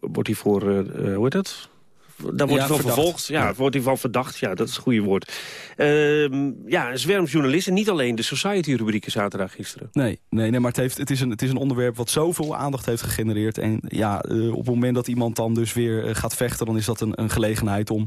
wordt hij voor hoe heet dat? Daar wordt
Ja,
hij van
verdacht.
vervolgd. Ja, wordt hij van verdacht. Ja, dat is het goede woord. Ehm, ja, een zwerm journalisten. Niet alleen de Society-rubrieken zaterdag gisteren.
Nee, nee, nee maar het, heeft, het, is een, het is een onderwerp wat zoveel aandacht heeft gegenereerd. En ja, eh, op het moment dat iemand dan dus weer eh, gaat vechten... dan is dat een, een gelegenheid om...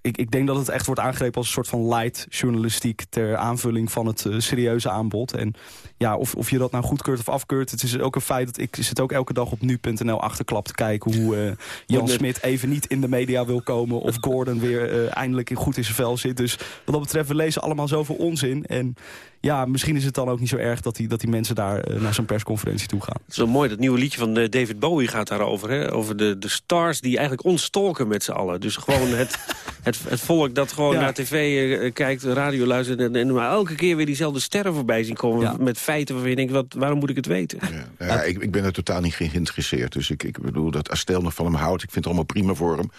Ik, ik denk dat het echt wordt aangegrepen als een soort van light journalistiek... ter aanvulling van het eh, serieuze aanbod. En ja, of, of je dat nou goedkeurt of afkeurt... het is ook een feit dat ik zit ook elke dag op nu.nl achterklap te kijken... hoe eh, Jan Smit even niet in de media wil komen... of Gordon weer eh, eindelijk goed in zijn vel zit. Dus wat dat betreft, we lezen allemaal zoveel onzin. En ja, misschien is het dan ook niet zo erg... dat die, dat die mensen daar eh, naar zo'n persconferentie toe gaan.
Het is wel mooi, dat nieuwe liedje van David Bowie gaat daarover. Hè? Over de, de stars die eigenlijk ons stalken met z'n allen. Dus gewoon het, het, het volk dat gewoon
Ja.
naar tv kijkt, radio luistert... En, en maar elke keer weer diezelfde sterren voorbij zien komen... met feiten waarvan je denkt, wat, waarom moet ik het weten?
Ja, ik, ik ben er totaal niet geïnteresseerd. Dus ik, ik bedoel dat Astel nog van hem houdt. Ik vind het allemaal prima voor hem.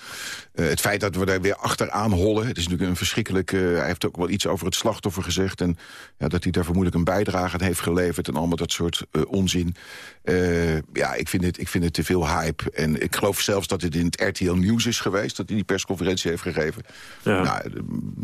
Eh, het feit dat we daar weer achteraan hollen. Het is natuurlijk een verschrikkelijk... eh, hij heeft ook wel iets over het slachtoffer gezegd. En ja, dat hij daar vermoedelijk een bijdrage aan heeft geleverd. En allemaal dat soort eh, onzin. Eh, ja, ik vind, het, ik vind het te veel hype. En ik geloof zelfs dat het in het RTL Nieuws is geweest. Dat hij die persconferentie heeft gegeven. Nou, eh,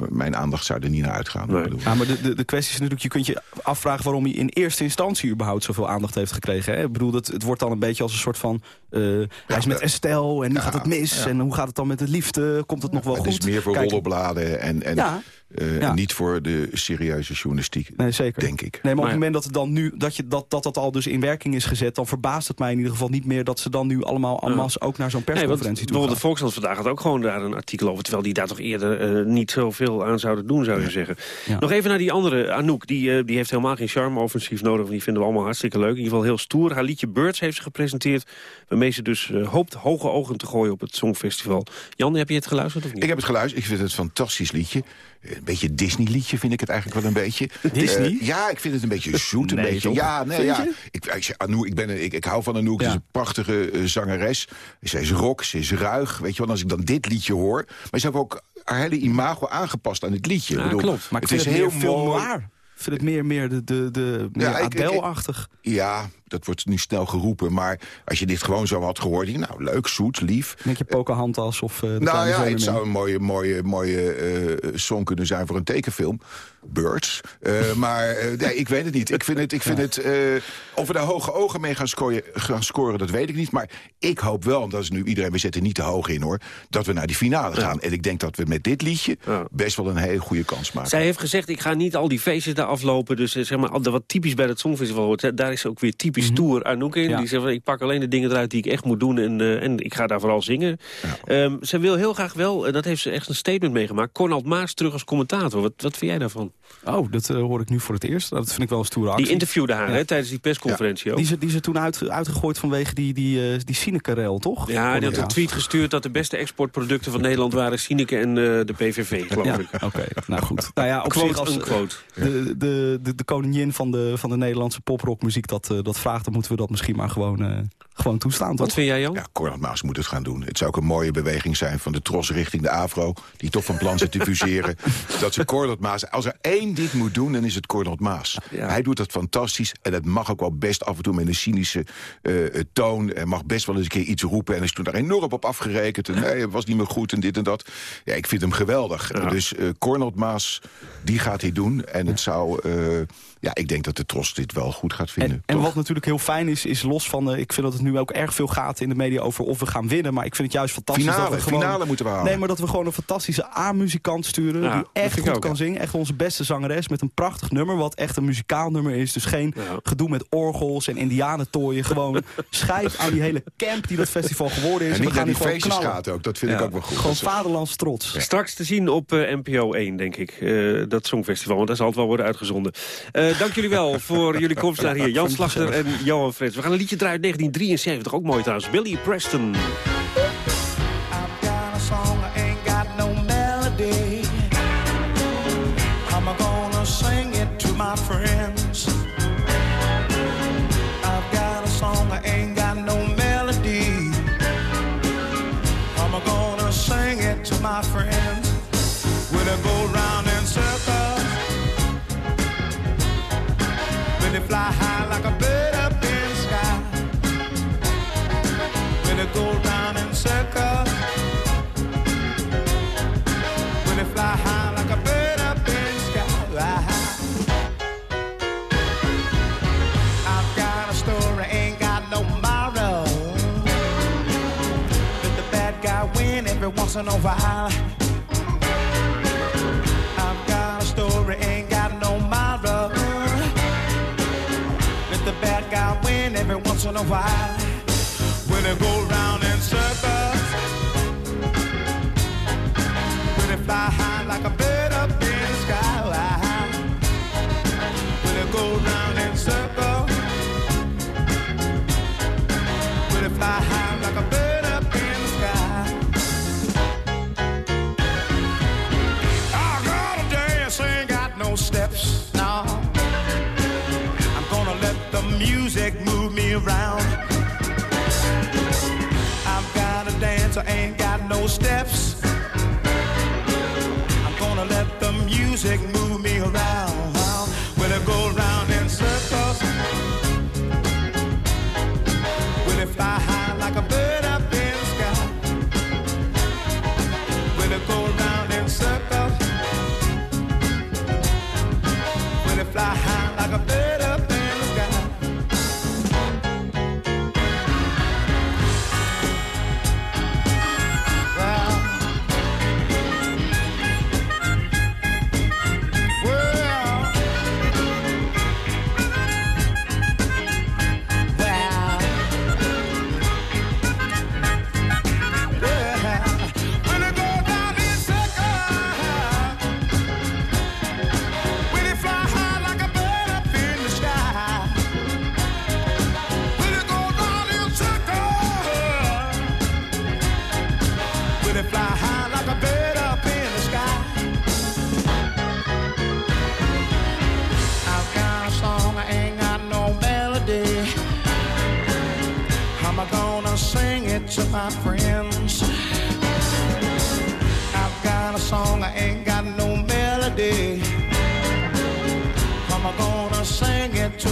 mijn aandacht zou er niet naar uitgaan.
Ja, maar de, de, de kwestie is natuurlijk, je kunt je afvragen waarom hij in eerste instantie überhaupt zoveel aandacht heeft gekregen. Hè? Ik bedoel, dat, het wordt dan een beetje als een soort van, eh, hij is met Estelle en nu gaat het mis. En hoe gaat het dan met de liefde? Komt het nog wel
het
goed?
is meer voor
Kijk,
rollenbladen. En, en Eh,
Ja.
Niet voor de serieuze journalistiek,
Nee, zeker.
denk ik.
Nee, maar op het moment dat het dan nu dat, je, dat, dat dat al dus in werking is gezet, dan verbaast het mij in ieder geval niet meer dat ze dan nu allemaal en masse ook naar zo'n
Nee, want
persconferentie toe
bijvoorbeeld
gaan.
de Volkskrant vandaag had ook gewoon daar een artikel over... terwijl die daar toch eerder eh, niet zoveel aan zouden doen, zou je zeggen. Nog even naar die andere, Anouk. Die, eh, die heeft helemaal geen charme-offensief nodig. want Die vinden we allemaal hartstikke leuk. In ieder geval heel stoer. Haar liedje Birds heeft ze gepresenteerd... waarmee ze dus eh, hoopt hoge ogen te gooien op het Songfestival. Jan, heb je het geluisterd of niet?
Ik heb het geluisterd. Ik vind het een fantastisch liedje. Een beetje Disney-liedje vind ik het eigenlijk wel een beetje.
Disney?
Eh, ja, ik vind het een beetje zoet. Een
Nee,
beetje,
toch?
ja, nee, ja. Ik, ik, Anouk, ik, ben, ik, ik hou van Anouk. Ze
Ja.
is een prachtige eh, zangeres. Ze is rock, ze is ruig. Weet je wel, als ik dan dit liedje hoor. Maar ze heeft ook haar hele imago aangepast aan het liedje.
Ja,
Ik bedoel,
klopt. Maar
het is
het
heel
noir. Ik vind het meer, meer de, de, de meer
Ja, ik- ik-
Adele-achtig.
Ja, dat wordt nu snel geroepen. Maar als je dit gewoon zo had gehoord... denk je, nou, leuk, zoet, lief.
Denk je Pocahontas of de
Nou ja, het zou een mooie, mooie, mooie eh, song kunnen zijn voor een tekenfilm. Birds. Eh, maar eh, nee, ik weet het niet. Ik vind het, ik vind het eh, of we daar hoge ogen mee gaan scoren, gaan scoren, dat weet ik niet. Maar ik hoop wel, en dat is nu iedereen, we zetten niet te hoog in hoor... dat we naar die finale gaan. En ik denk dat we met dit liedje best wel een hele goede kans maken.
Zij heeft gezegd, ik ga niet al die feestjes daar aflopen. Dus zeg maar, al- wat typisch bij het Songfestival hoort... hè, daar is ook weer typisch stoer Anouk in.
Ja.
Die zegt, van, ik pak alleen de dingen eruit die ik echt moet doen... en, eh, en ik ga daar vooral zingen. Ehm, ze wil heel graag wel, en dat heeft ze echt een statement meegemaakt... Cornald Maas terug als commentator. Wat, wat vind jij daarvan?
Oh, dat eh, hoor ik nu voor het eerst. Dat vind ik wel een stoere actie.
Die interviewde haar
Ja.
hè, tijdens die persconferentie ook.
Die ze, die ze toen uit, uitgegooid vanwege die, die, eh die Sineke-rel, toch?
Ja, die had een tweet gestuurd dat de beste exportproducten van Nederland waren Sineke en eh, de PVV, geloof
Ja,
ik.
Oké, nou goed. Nou ja, op
Quote
zich als
unquote.
De, de, de, de koningin van de, van de Nederlandse poprockmuziek dat, dat vraagt... dan moeten we dat misschien maar gewoon, eh, gewoon toestaan, toch?
Wat vind jij, Jan?
Ja, Cornel Maas moet het gaan doen. Het zou ook een mooie beweging zijn van de tros richting de Avro... die toch van plan zit te fuseren. dat ze Cornel Maas... Als er één dit moet doen, dan is het Cornel Maas. Hij doet dat fantastisch. En het mag ook wel best af en toe met een cynische eh, eh, toon. Er mag best wel eens een keer iets roepen. En is toen daar enorm op afgerekend. En nee, het was niet meer goed en dit en dat. Ja, ik vind hem geweldig. Dus eh Cornel Maas, die gaat hij doen. En het zou... eh, ja, ik denk dat de tros dit wel goed gaat vinden.
En wat natuurlijk heel fijn is, is los van... eh, ik vind dat het nu ook erg veel gaat in de media over of we gaan winnen. Maar ik vind het juist fantastisch
Finale,
dat we gewoon...
finale moeten we halen.
Nee, maar dat we gewoon een fantastische A-muzikant sturen...
Ja,
die
dat
echt goed
ook,
kan
ja.
zingen. Echt onze beste zangeres met een prachtig nummer... wat echt een muzikaal nummer is. Dus geen gedoe met orgels en indianentooien. Gewoon schijf aan die hele camp die dat festival geworden is.
En
we gaan
die feestjes
knallen.
gaat ook. Dat vind ik ook wel goed.
Gewoon vaderlands trots.
Straks te zien op eh, NPO 1, denk ik. eh, dat Songfestival, want daar zal het wel worden uitgezonden. Eh, dank jullie wel voor jullie komst naar hier. Jan Slachter en Johan Frits. We gaan een liedje draaien uit 1973, ook mooi trouwens. Billy Preston.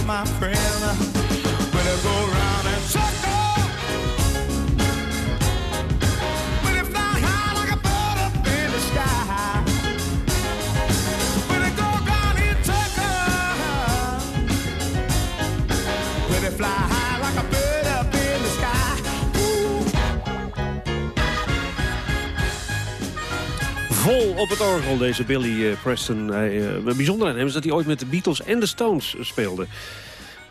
My friend.
Op het orgel, deze Billy eh, Preston. Hij, eh, bijzonder aan hem is dat hij ooit met de Beatles en de Stones speelde.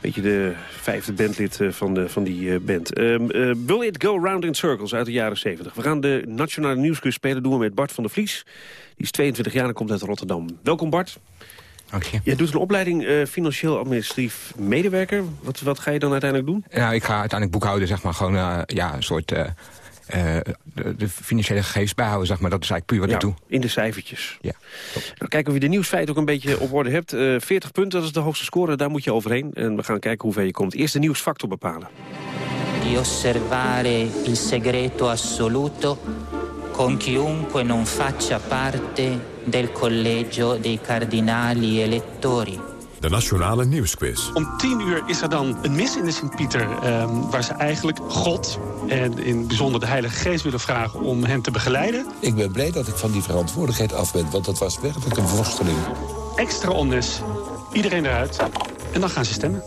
Beetje de vijfde bandlid eh, van, de, van die band. Eh, Will It Go Round in Circles uit de jaren 70. We gaan de Nationale Nieuwsquiz spelen. doen we met Bart van der Vlies. Die is 22 jaar en komt uit Rotterdam. Welkom Bart.
Dank je.
Jij doet een opleiding financieel administratief medewerker. Wat, wat ga je dan uiteindelijk doen?
Nou, ik ga uiteindelijk boekhouden, zeg maar, gewoon eh, ja, een soort... eh, eh, de, de financiële gegevens bijhouden, zeg maar. Dat is eigenlijk puur wat
Ja,
ik doe.
in de cijfertjes.
Ja.
Nou, kijken of je de nieuwsfeit ook een beetje op orde hebt. Eh 40 punten, dat is de hoogste score. Daar moet je overheen. En we gaan kijken hoe ver je komt. Eerst de nieuwsfactor bepalen.
di osservare il segreto assoluto con chiunque non faccia parte del collegio dei cardinali elettori.
De Nationale Nieuwsquiz.
Om tien uur is er dan een mis in de Sint-Pieter... ehm, waar ze eigenlijk God en in het bijzonder de Heilige Geest willen vragen... om hen te begeleiden.
Ik ben blij dat ik van die verantwoordelijkheid af ben, want dat was werkelijk een worsteling.
Extra onnis, iedereen eruit. En dan gaan ze stemmen.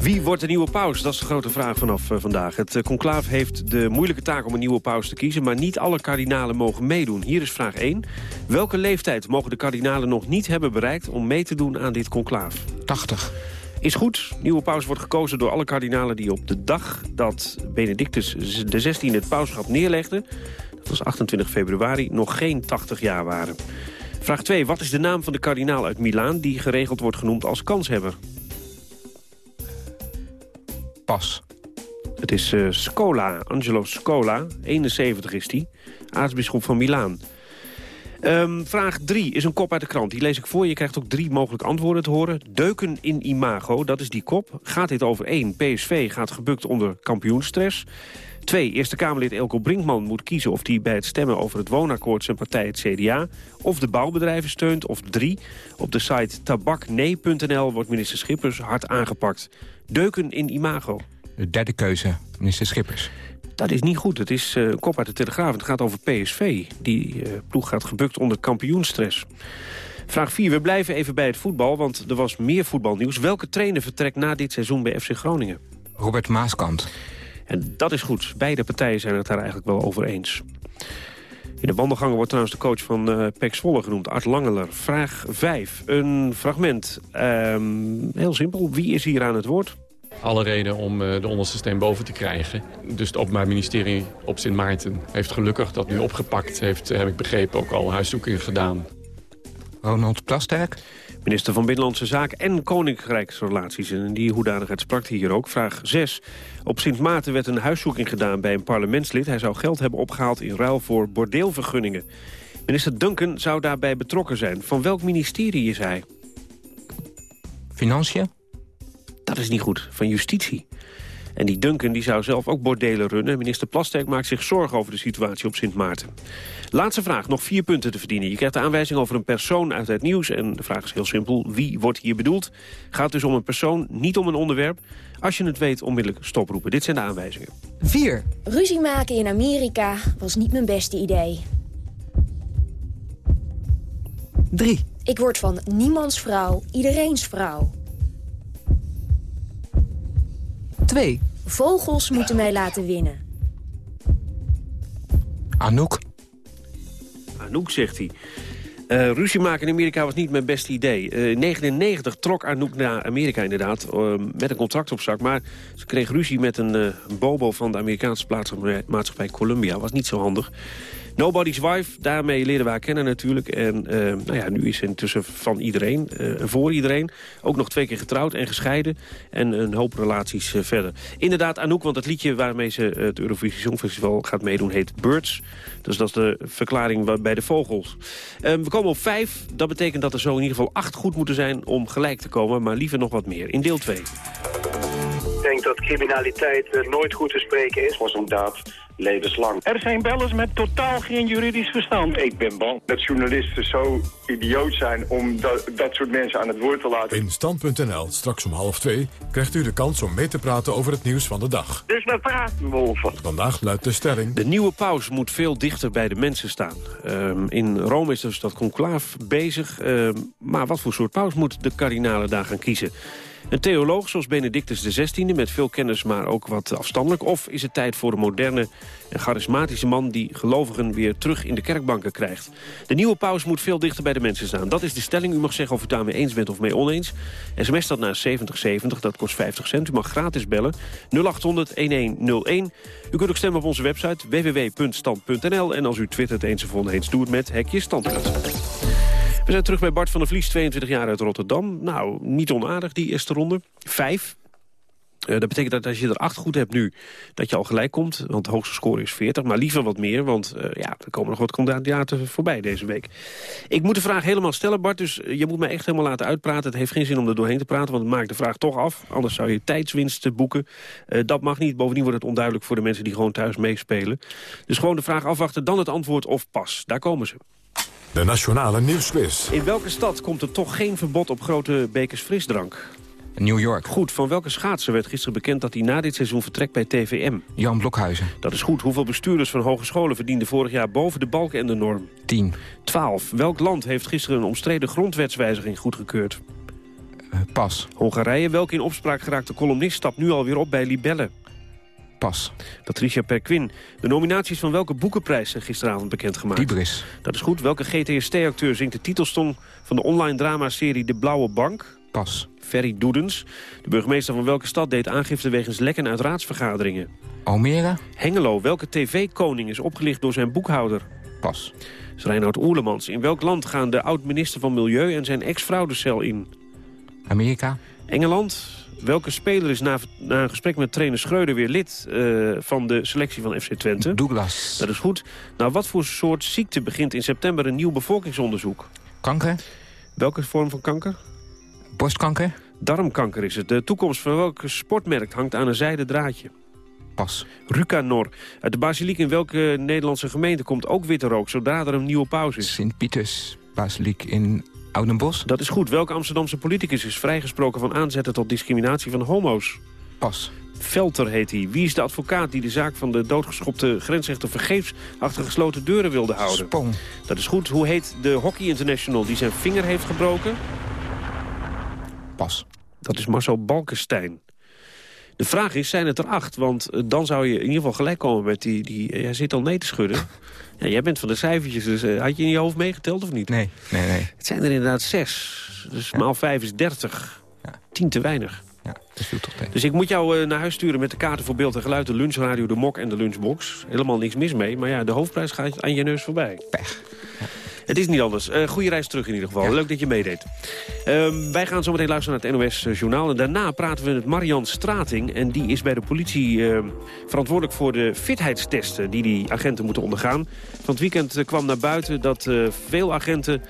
Wie wordt de nieuwe paus? Dat is de grote vraag vanaf eh, vandaag. Het uh, conclaaf heeft de moeilijke taak om een nieuwe paus te kiezen... maar niet alle kardinalen mogen meedoen. Hier is vraag 1. Welke leeftijd mogen de kardinalen nog niet hebben bereikt... om mee te doen aan dit conclaaf?
80.
Is goed. Nieuwe paus wordt gekozen door alle kardinalen die op de dag... dat Benedictus XVI het pauschap neerlegde... dat was 28 februari, nog geen 80 jaar waren. Vraag 2. Wat is de naam van de kardinaal uit Milaan... die geregeld wordt genoemd als kanshebber? Het is eh, Scola, Angelo Scola, 71 is hij, aartsbisschop van Milaan. Ehm, vraag 3 is een kop uit de krant. Die lees ik voor. Je krijgt ook drie mogelijke antwoorden te horen. Deuken in imago, dat is die kop. Gaat dit over 1. PSV gaat gebukt onder kampioenstress. 2. Eerste Kamerlid Elko Brinkman moet kiezen of hij bij het stemmen over het woonakkoord zijn partij het CDA of de bouwbedrijven steunt. Of 3. Op de site tabaknee.nl wordt minister Schippers hard aangepakt. Deuken in imago.
De derde keuze, minister Schippers.
Dat is niet goed. Het is een kop uit de Telegraaf. Het gaat over PSV. Die eh, ploeg gaat gebukt onder kampioenstress. Vraag 4. We blijven even bij het voetbal, want er was meer voetbalnieuws. Welke trainer vertrekt na dit seizoen bij FC Groningen?
Robert Maaskant.
En dat is goed. Beide partijen zijn het daar eigenlijk wel over eens. In de wandelgangen wordt trouwens de coach van uh, Pek Zwolle genoemd, Art Langeler. Vraag 5. Een fragment. Ehm, heel simpel. Wie is hier aan het woord?
alle reden om uh, de onderste steen boven te krijgen. Dus het Openbaar Ministerie op Sint Maarten heeft gelukkig dat nu opgepakt. Heeft, heb ik begrepen, ook al huiszoekingen gedaan.
Ronald Plasterk.
Minister van Binnenlandse Zaken en Koninkrijksrelaties. En in die hoedanigheid sprak hij hier ook. Vraag 6. Op Sint Maarten werd een huiszoeking gedaan bij een parlementslid. Hij zou geld hebben opgehaald in ruil voor bordeelvergunningen. Minister Duncan zou daarbij betrokken zijn. Van welk ministerie is hij?
Financiën?
Dat is niet goed. Van Justitie. En die Duncan die zou zelf ook bordelen runnen. Minister Plasterk maakt zich zorgen over de situatie op Sint Maarten. Laatste vraag, nog vier punten te verdienen. Je krijgt de aanwijzing over een persoon uit het nieuws. En de vraag is heel simpel, wie wordt hier bedoeld? Gaat dus om een persoon, niet om een onderwerp. Als je het weet, onmiddellijk stoproepen. Dit zijn de aanwijzingen.
4. Ruzie maken in Amerika was niet mijn beste idee.
3.
Ik word van niemands vrouw iedereens vrouw.
2.
Vogels moeten mij laten winnen.
Anouk.
Anouk, zegt hij. Uh, ruzie maken in Amerika was niet mijn beste idee. Uh, in 1999 trok Anouk naar Amerika inderdaad, uh, met een contract op zak. Maar ze kreeg ruzie met een, een bobo van de Amerikaanse plaatsmaatschappij Columbia. Was niet zo handig. Nobody's Wife, daarmee leerden we haar kennen natuurlijk. En nou ja, nu is ze intussen van iedereen, voor iedereen. Ook nog twee keer getrouwd en gescheiden. En een hoop relaties verder. Inderdaad, Anouk, want het liedje waarmee ze het Eurovisie Songfestival gaat meedoen heet Birds. Dus dat is de verklaring bij de vogels. we komen op vijf. Dat betekent dat er zo in ieder geval acht goed moeten zijn om gelijk te komen. Maar liever nog wat meer. In deel 2.
Denk
denk dat criminaliteit eh, nooit goed te spreken is.
Voor zo'n daad levenslang.
Er zijn bellers met totaal geen juridisch verstand.
Ik ben bang dat journalisten zo idioot zijn om dat, dat soort mensen aan het woord te laten.
In Stand.nl, straks om half twee, krijgt u de kans om mee te praten over het nieuws van de dag.
Dus we praten wolven.
Vandaag luidt de stelling...
De nieuwe paus moet veel dichter bij de mensen staan. Ehm, in Rome is dus dat conclaaf bezig. Ehm, maar wat voor soort paus moet de kardinalen daar gaan kiezen? Een theoloog zoals Benedictus XVI met veel kennis, maar ook wat afstandelijk? Of is het tijd voor een moderne en charismatische man... die gelovigen weer terug in de kerkbanken krijgt? De nieuwe paus moet veel dichter bij de mensen staan. Dat is de stelling. U mag zeggen of u daarmee eens bent of mee oneens. SMS dat naar 7070, dat kost 50 cent. U mag gratis bellen 0800-1101. U kunt ook stemmen op onze website www.stand.nl. En als u twittert eens of oneens, doe het met Hekje Standpunt. We zijn terug bij Bart van der Vlies, 22 jaar uit Rotterdam. Nou, niet onaardig die eerste ronde. Vijf. Uh, dat betekent dat als je er acht goed hebt nu, dat je al gelijk komt. Want de hoogste score is 40, maar liever wat meer. Want uh, ja, er komen nog wat kandidaten voorbij deze week. Ik moet de vraag helemaal stellen, Bart. Dus je moet mij echt helemaal laten uitpraten. Het heeft geen zin om er doorheen te praten, want het maakt de vraag toch af. Anders zou je tijdswinst boeken. Dat mag niet. Bovendien wordt het onduidelijk voor de mensen die gewoon thuis meespelen. Dus gewoon de vraag afwachten, dan het antwoord of pas. Daar komen ze.
De Nationale Nieuwsquiz.
In welke stad komt er toch geen verbod op grote bekers frisdrank?
New York.
Goed, van welke schaatser werd gisteren bekend dat hij na dit seizoen vertrekt bij TVM?
Jan Blokhuizen.
Dat is goed. Hoeveel bestuurders van hogescholen verdienden vorig jaar boven de balk en de norm?
10.
12. Welk land heeft gisteren een omstreden grondwetswijziging goedgekeurd?
Uh, pas.
Hongarije. Welke in opspraak geraakte columnist stapt nu alweer op bij Libelle?
Pas.
Patricia Perquin. De nominaties van welke boekenprijs zijn gisteravond bekendgemaakt?
Libris.
Dat is goed. Welke GTST-acteur zingt de titelstong van de online dramaserie De Blauwe Bank?
Pas.
Ferry Doedens. De burgemeester van welke stad deed aangifte wegens lekken uit raadsvergaderingen?
Almere.
Hengelo. Welke tv-koning is opgelicht door zijn boekhouder?
Pas.
Reinhard Oerlemans. In welk land gaan de oud-minister van Milieu en zijn ex-vrouw de cel in?
Amerika.
Engeland. Welke speler is na, na, een gesprek met trainer Schreuder weer lid uh, van de selectie van FC Twente?
Douglas.
Dat is goed. Nou, wat voor soort ziekte begint in september een nieuw bevolkingsonderzoek?
Kanker.
Welke vorm van kanker?
Borstkanker.
Darmkanker is het. De toekomst van welk sportmerk hangt aan een zijden draadje?
Pas.
Rucanor. Uit de basiliek in welke Nederlandse gemeente komt ook witte rook... zodra er een nieuwe pauze is?
Sint-Pieters basiliek in Oudenbos.
Dat is goed. Welke Amsterdamse politicus is vrijgesproken van aanzetten tot discriminatie van homo's?
Pas.
Velter heet hij. Wie is de advocaat die de zaak van de doodgeschopte grensrechter vergeefs achter gesloten deuren wilde houden?
Spong.
Dat is goed. Hoe heet de hockey international die zijn vinger heeft gebroken?
Pas.
Dat is Marcel Balkenstein. De vraag is, zijn het er acht? Want dan zou je in ieder geval gelijk komen met die... die hij zit al nee te schudden. Ja, jij bent van de cijfertjes, dus uh, had je in je hoofd meegeteld of niet?
Nee, nee, nee.
Het zijn er inderdaad zes. Dus ja. maal vijf is dertig.
Ja.
Tien te weinig.
Ja, dat is veel toch tegen.
Dus ik moet jou uh, naar huis sturen met de kaarten voor beeld en geluid... de lunchradio, de mok en de lunchbox. Helemaal niks mis mee. Maar ja, de hoofdprijs gaat aan je neus voorbij.
Pech.
Het is niet anders. Uh, goede reis terug in ieder geval. Ja. Leuk dat je meedeed. Uh, wij gaan zo meteen luisteren naar het NOS-journaal. En daarna praten we met Marian Strating. En die is bij de politie uh, verantwoordelijk voor de fitheidstesten... die die agenten moeten ondergaan. Van het weekend kwam naar buiten dat veel agenten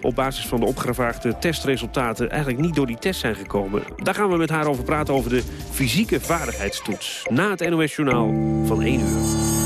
op basis van de opgevraagde testresultaten... eigenlijk niet door die test zijn gekomen. Daar gaan we met haar over praten over de fysieke vaardigheidstoets. Na het NOS-journaal van 1 uur.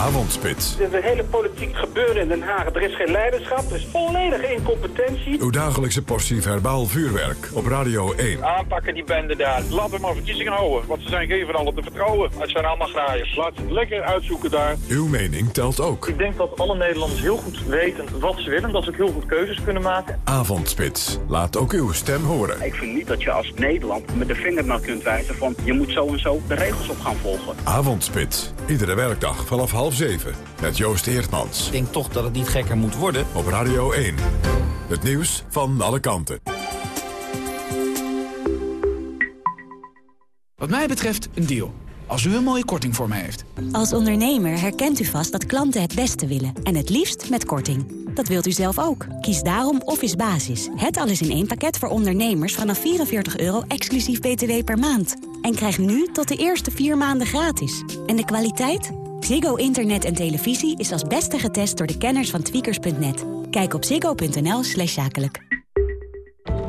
Avondspits.
De hele politiek gebeuren in Den Haag. Er is geen leiderschap, er is volledige incompetentie.
Uw dagelijkse portie verbaal vuurwerk op Radio 1.
Aanpakken die bende daar. Laat hem maar verkiezingen houden. Want ze zijn geen van allen te vertrouwen. Het zijn allemaal graaiers. Laat ze het lekker uitzoeken daar.
Uw mening telt ook.
Ik denk dat alle Nederlanders heel goed weten wat ze willen. Dat ze ook heel goed keuzes kunnen maken.
Avondspits. Laat ook uw stem horen.
Ik vind niet dat je als Nederland met de vinger naar kunt wijzen van... je moet zo en zo de regels op gaan volgen.
Avondspits. Iedere werkdag vanaf half zeven. Met Joost Eertmans.
Ik denk toch dat het niet gekker moet worden.
Op Radio 1. Het nieuws van alle kanten.
Wat mij betreft een deal. Als u een mooie korting voor mij heeft.
Als ondernemer herkent u vast dat klanten het beste willen. En het liefst met korting. Dat wilt u zelf ook. Kies daarom Office Basis. Het alles in één pakket voor ondernemers vanaf 44 euro exclusief btw per maand. En krijg nu tot de eerste vier maanden gratis. En de kwaliteit? Ziggo Internet en televisie is als beste getest door de kenners van tweakers.net. Kijk op ziggo.nl slash zakelijk.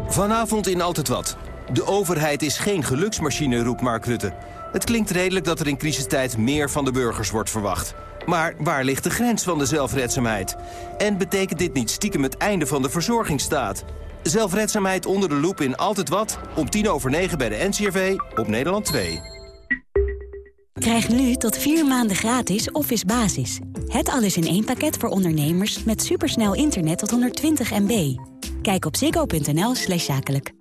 Vanavond in Altijd Wat. De overheid is geen geluksmachine, roept Mark Rutte. Het klinkt redelijk dat er in crisistijd meer van de burgers wordt verwacht. Maar waar ligt de grens van de zelfredzaamheid? En betekent dit niet stiekem het einde van de verzorgingsstaat? Zelfredzaamheid onder de loep in Altijd Wat. Om tien over negen bij de NCRV op Nederland 2.
Krijg nu tot vier maanden gratis Office Basis. Het alles in één pakket voor ondernemers met supersnel internet tot 120 MB. Kijk op ziggo.nl slash zakelijk.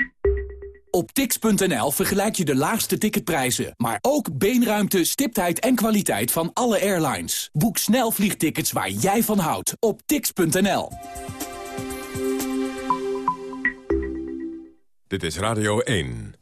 Op tix.nl vergelijk je de laagste ticketprijzen, maar ook beenruimte, stiptheid en kwaliteit van alle airlines. Boek snel vliegtickets waar jij van houdt op tix.nl.
Dit is Radio 1.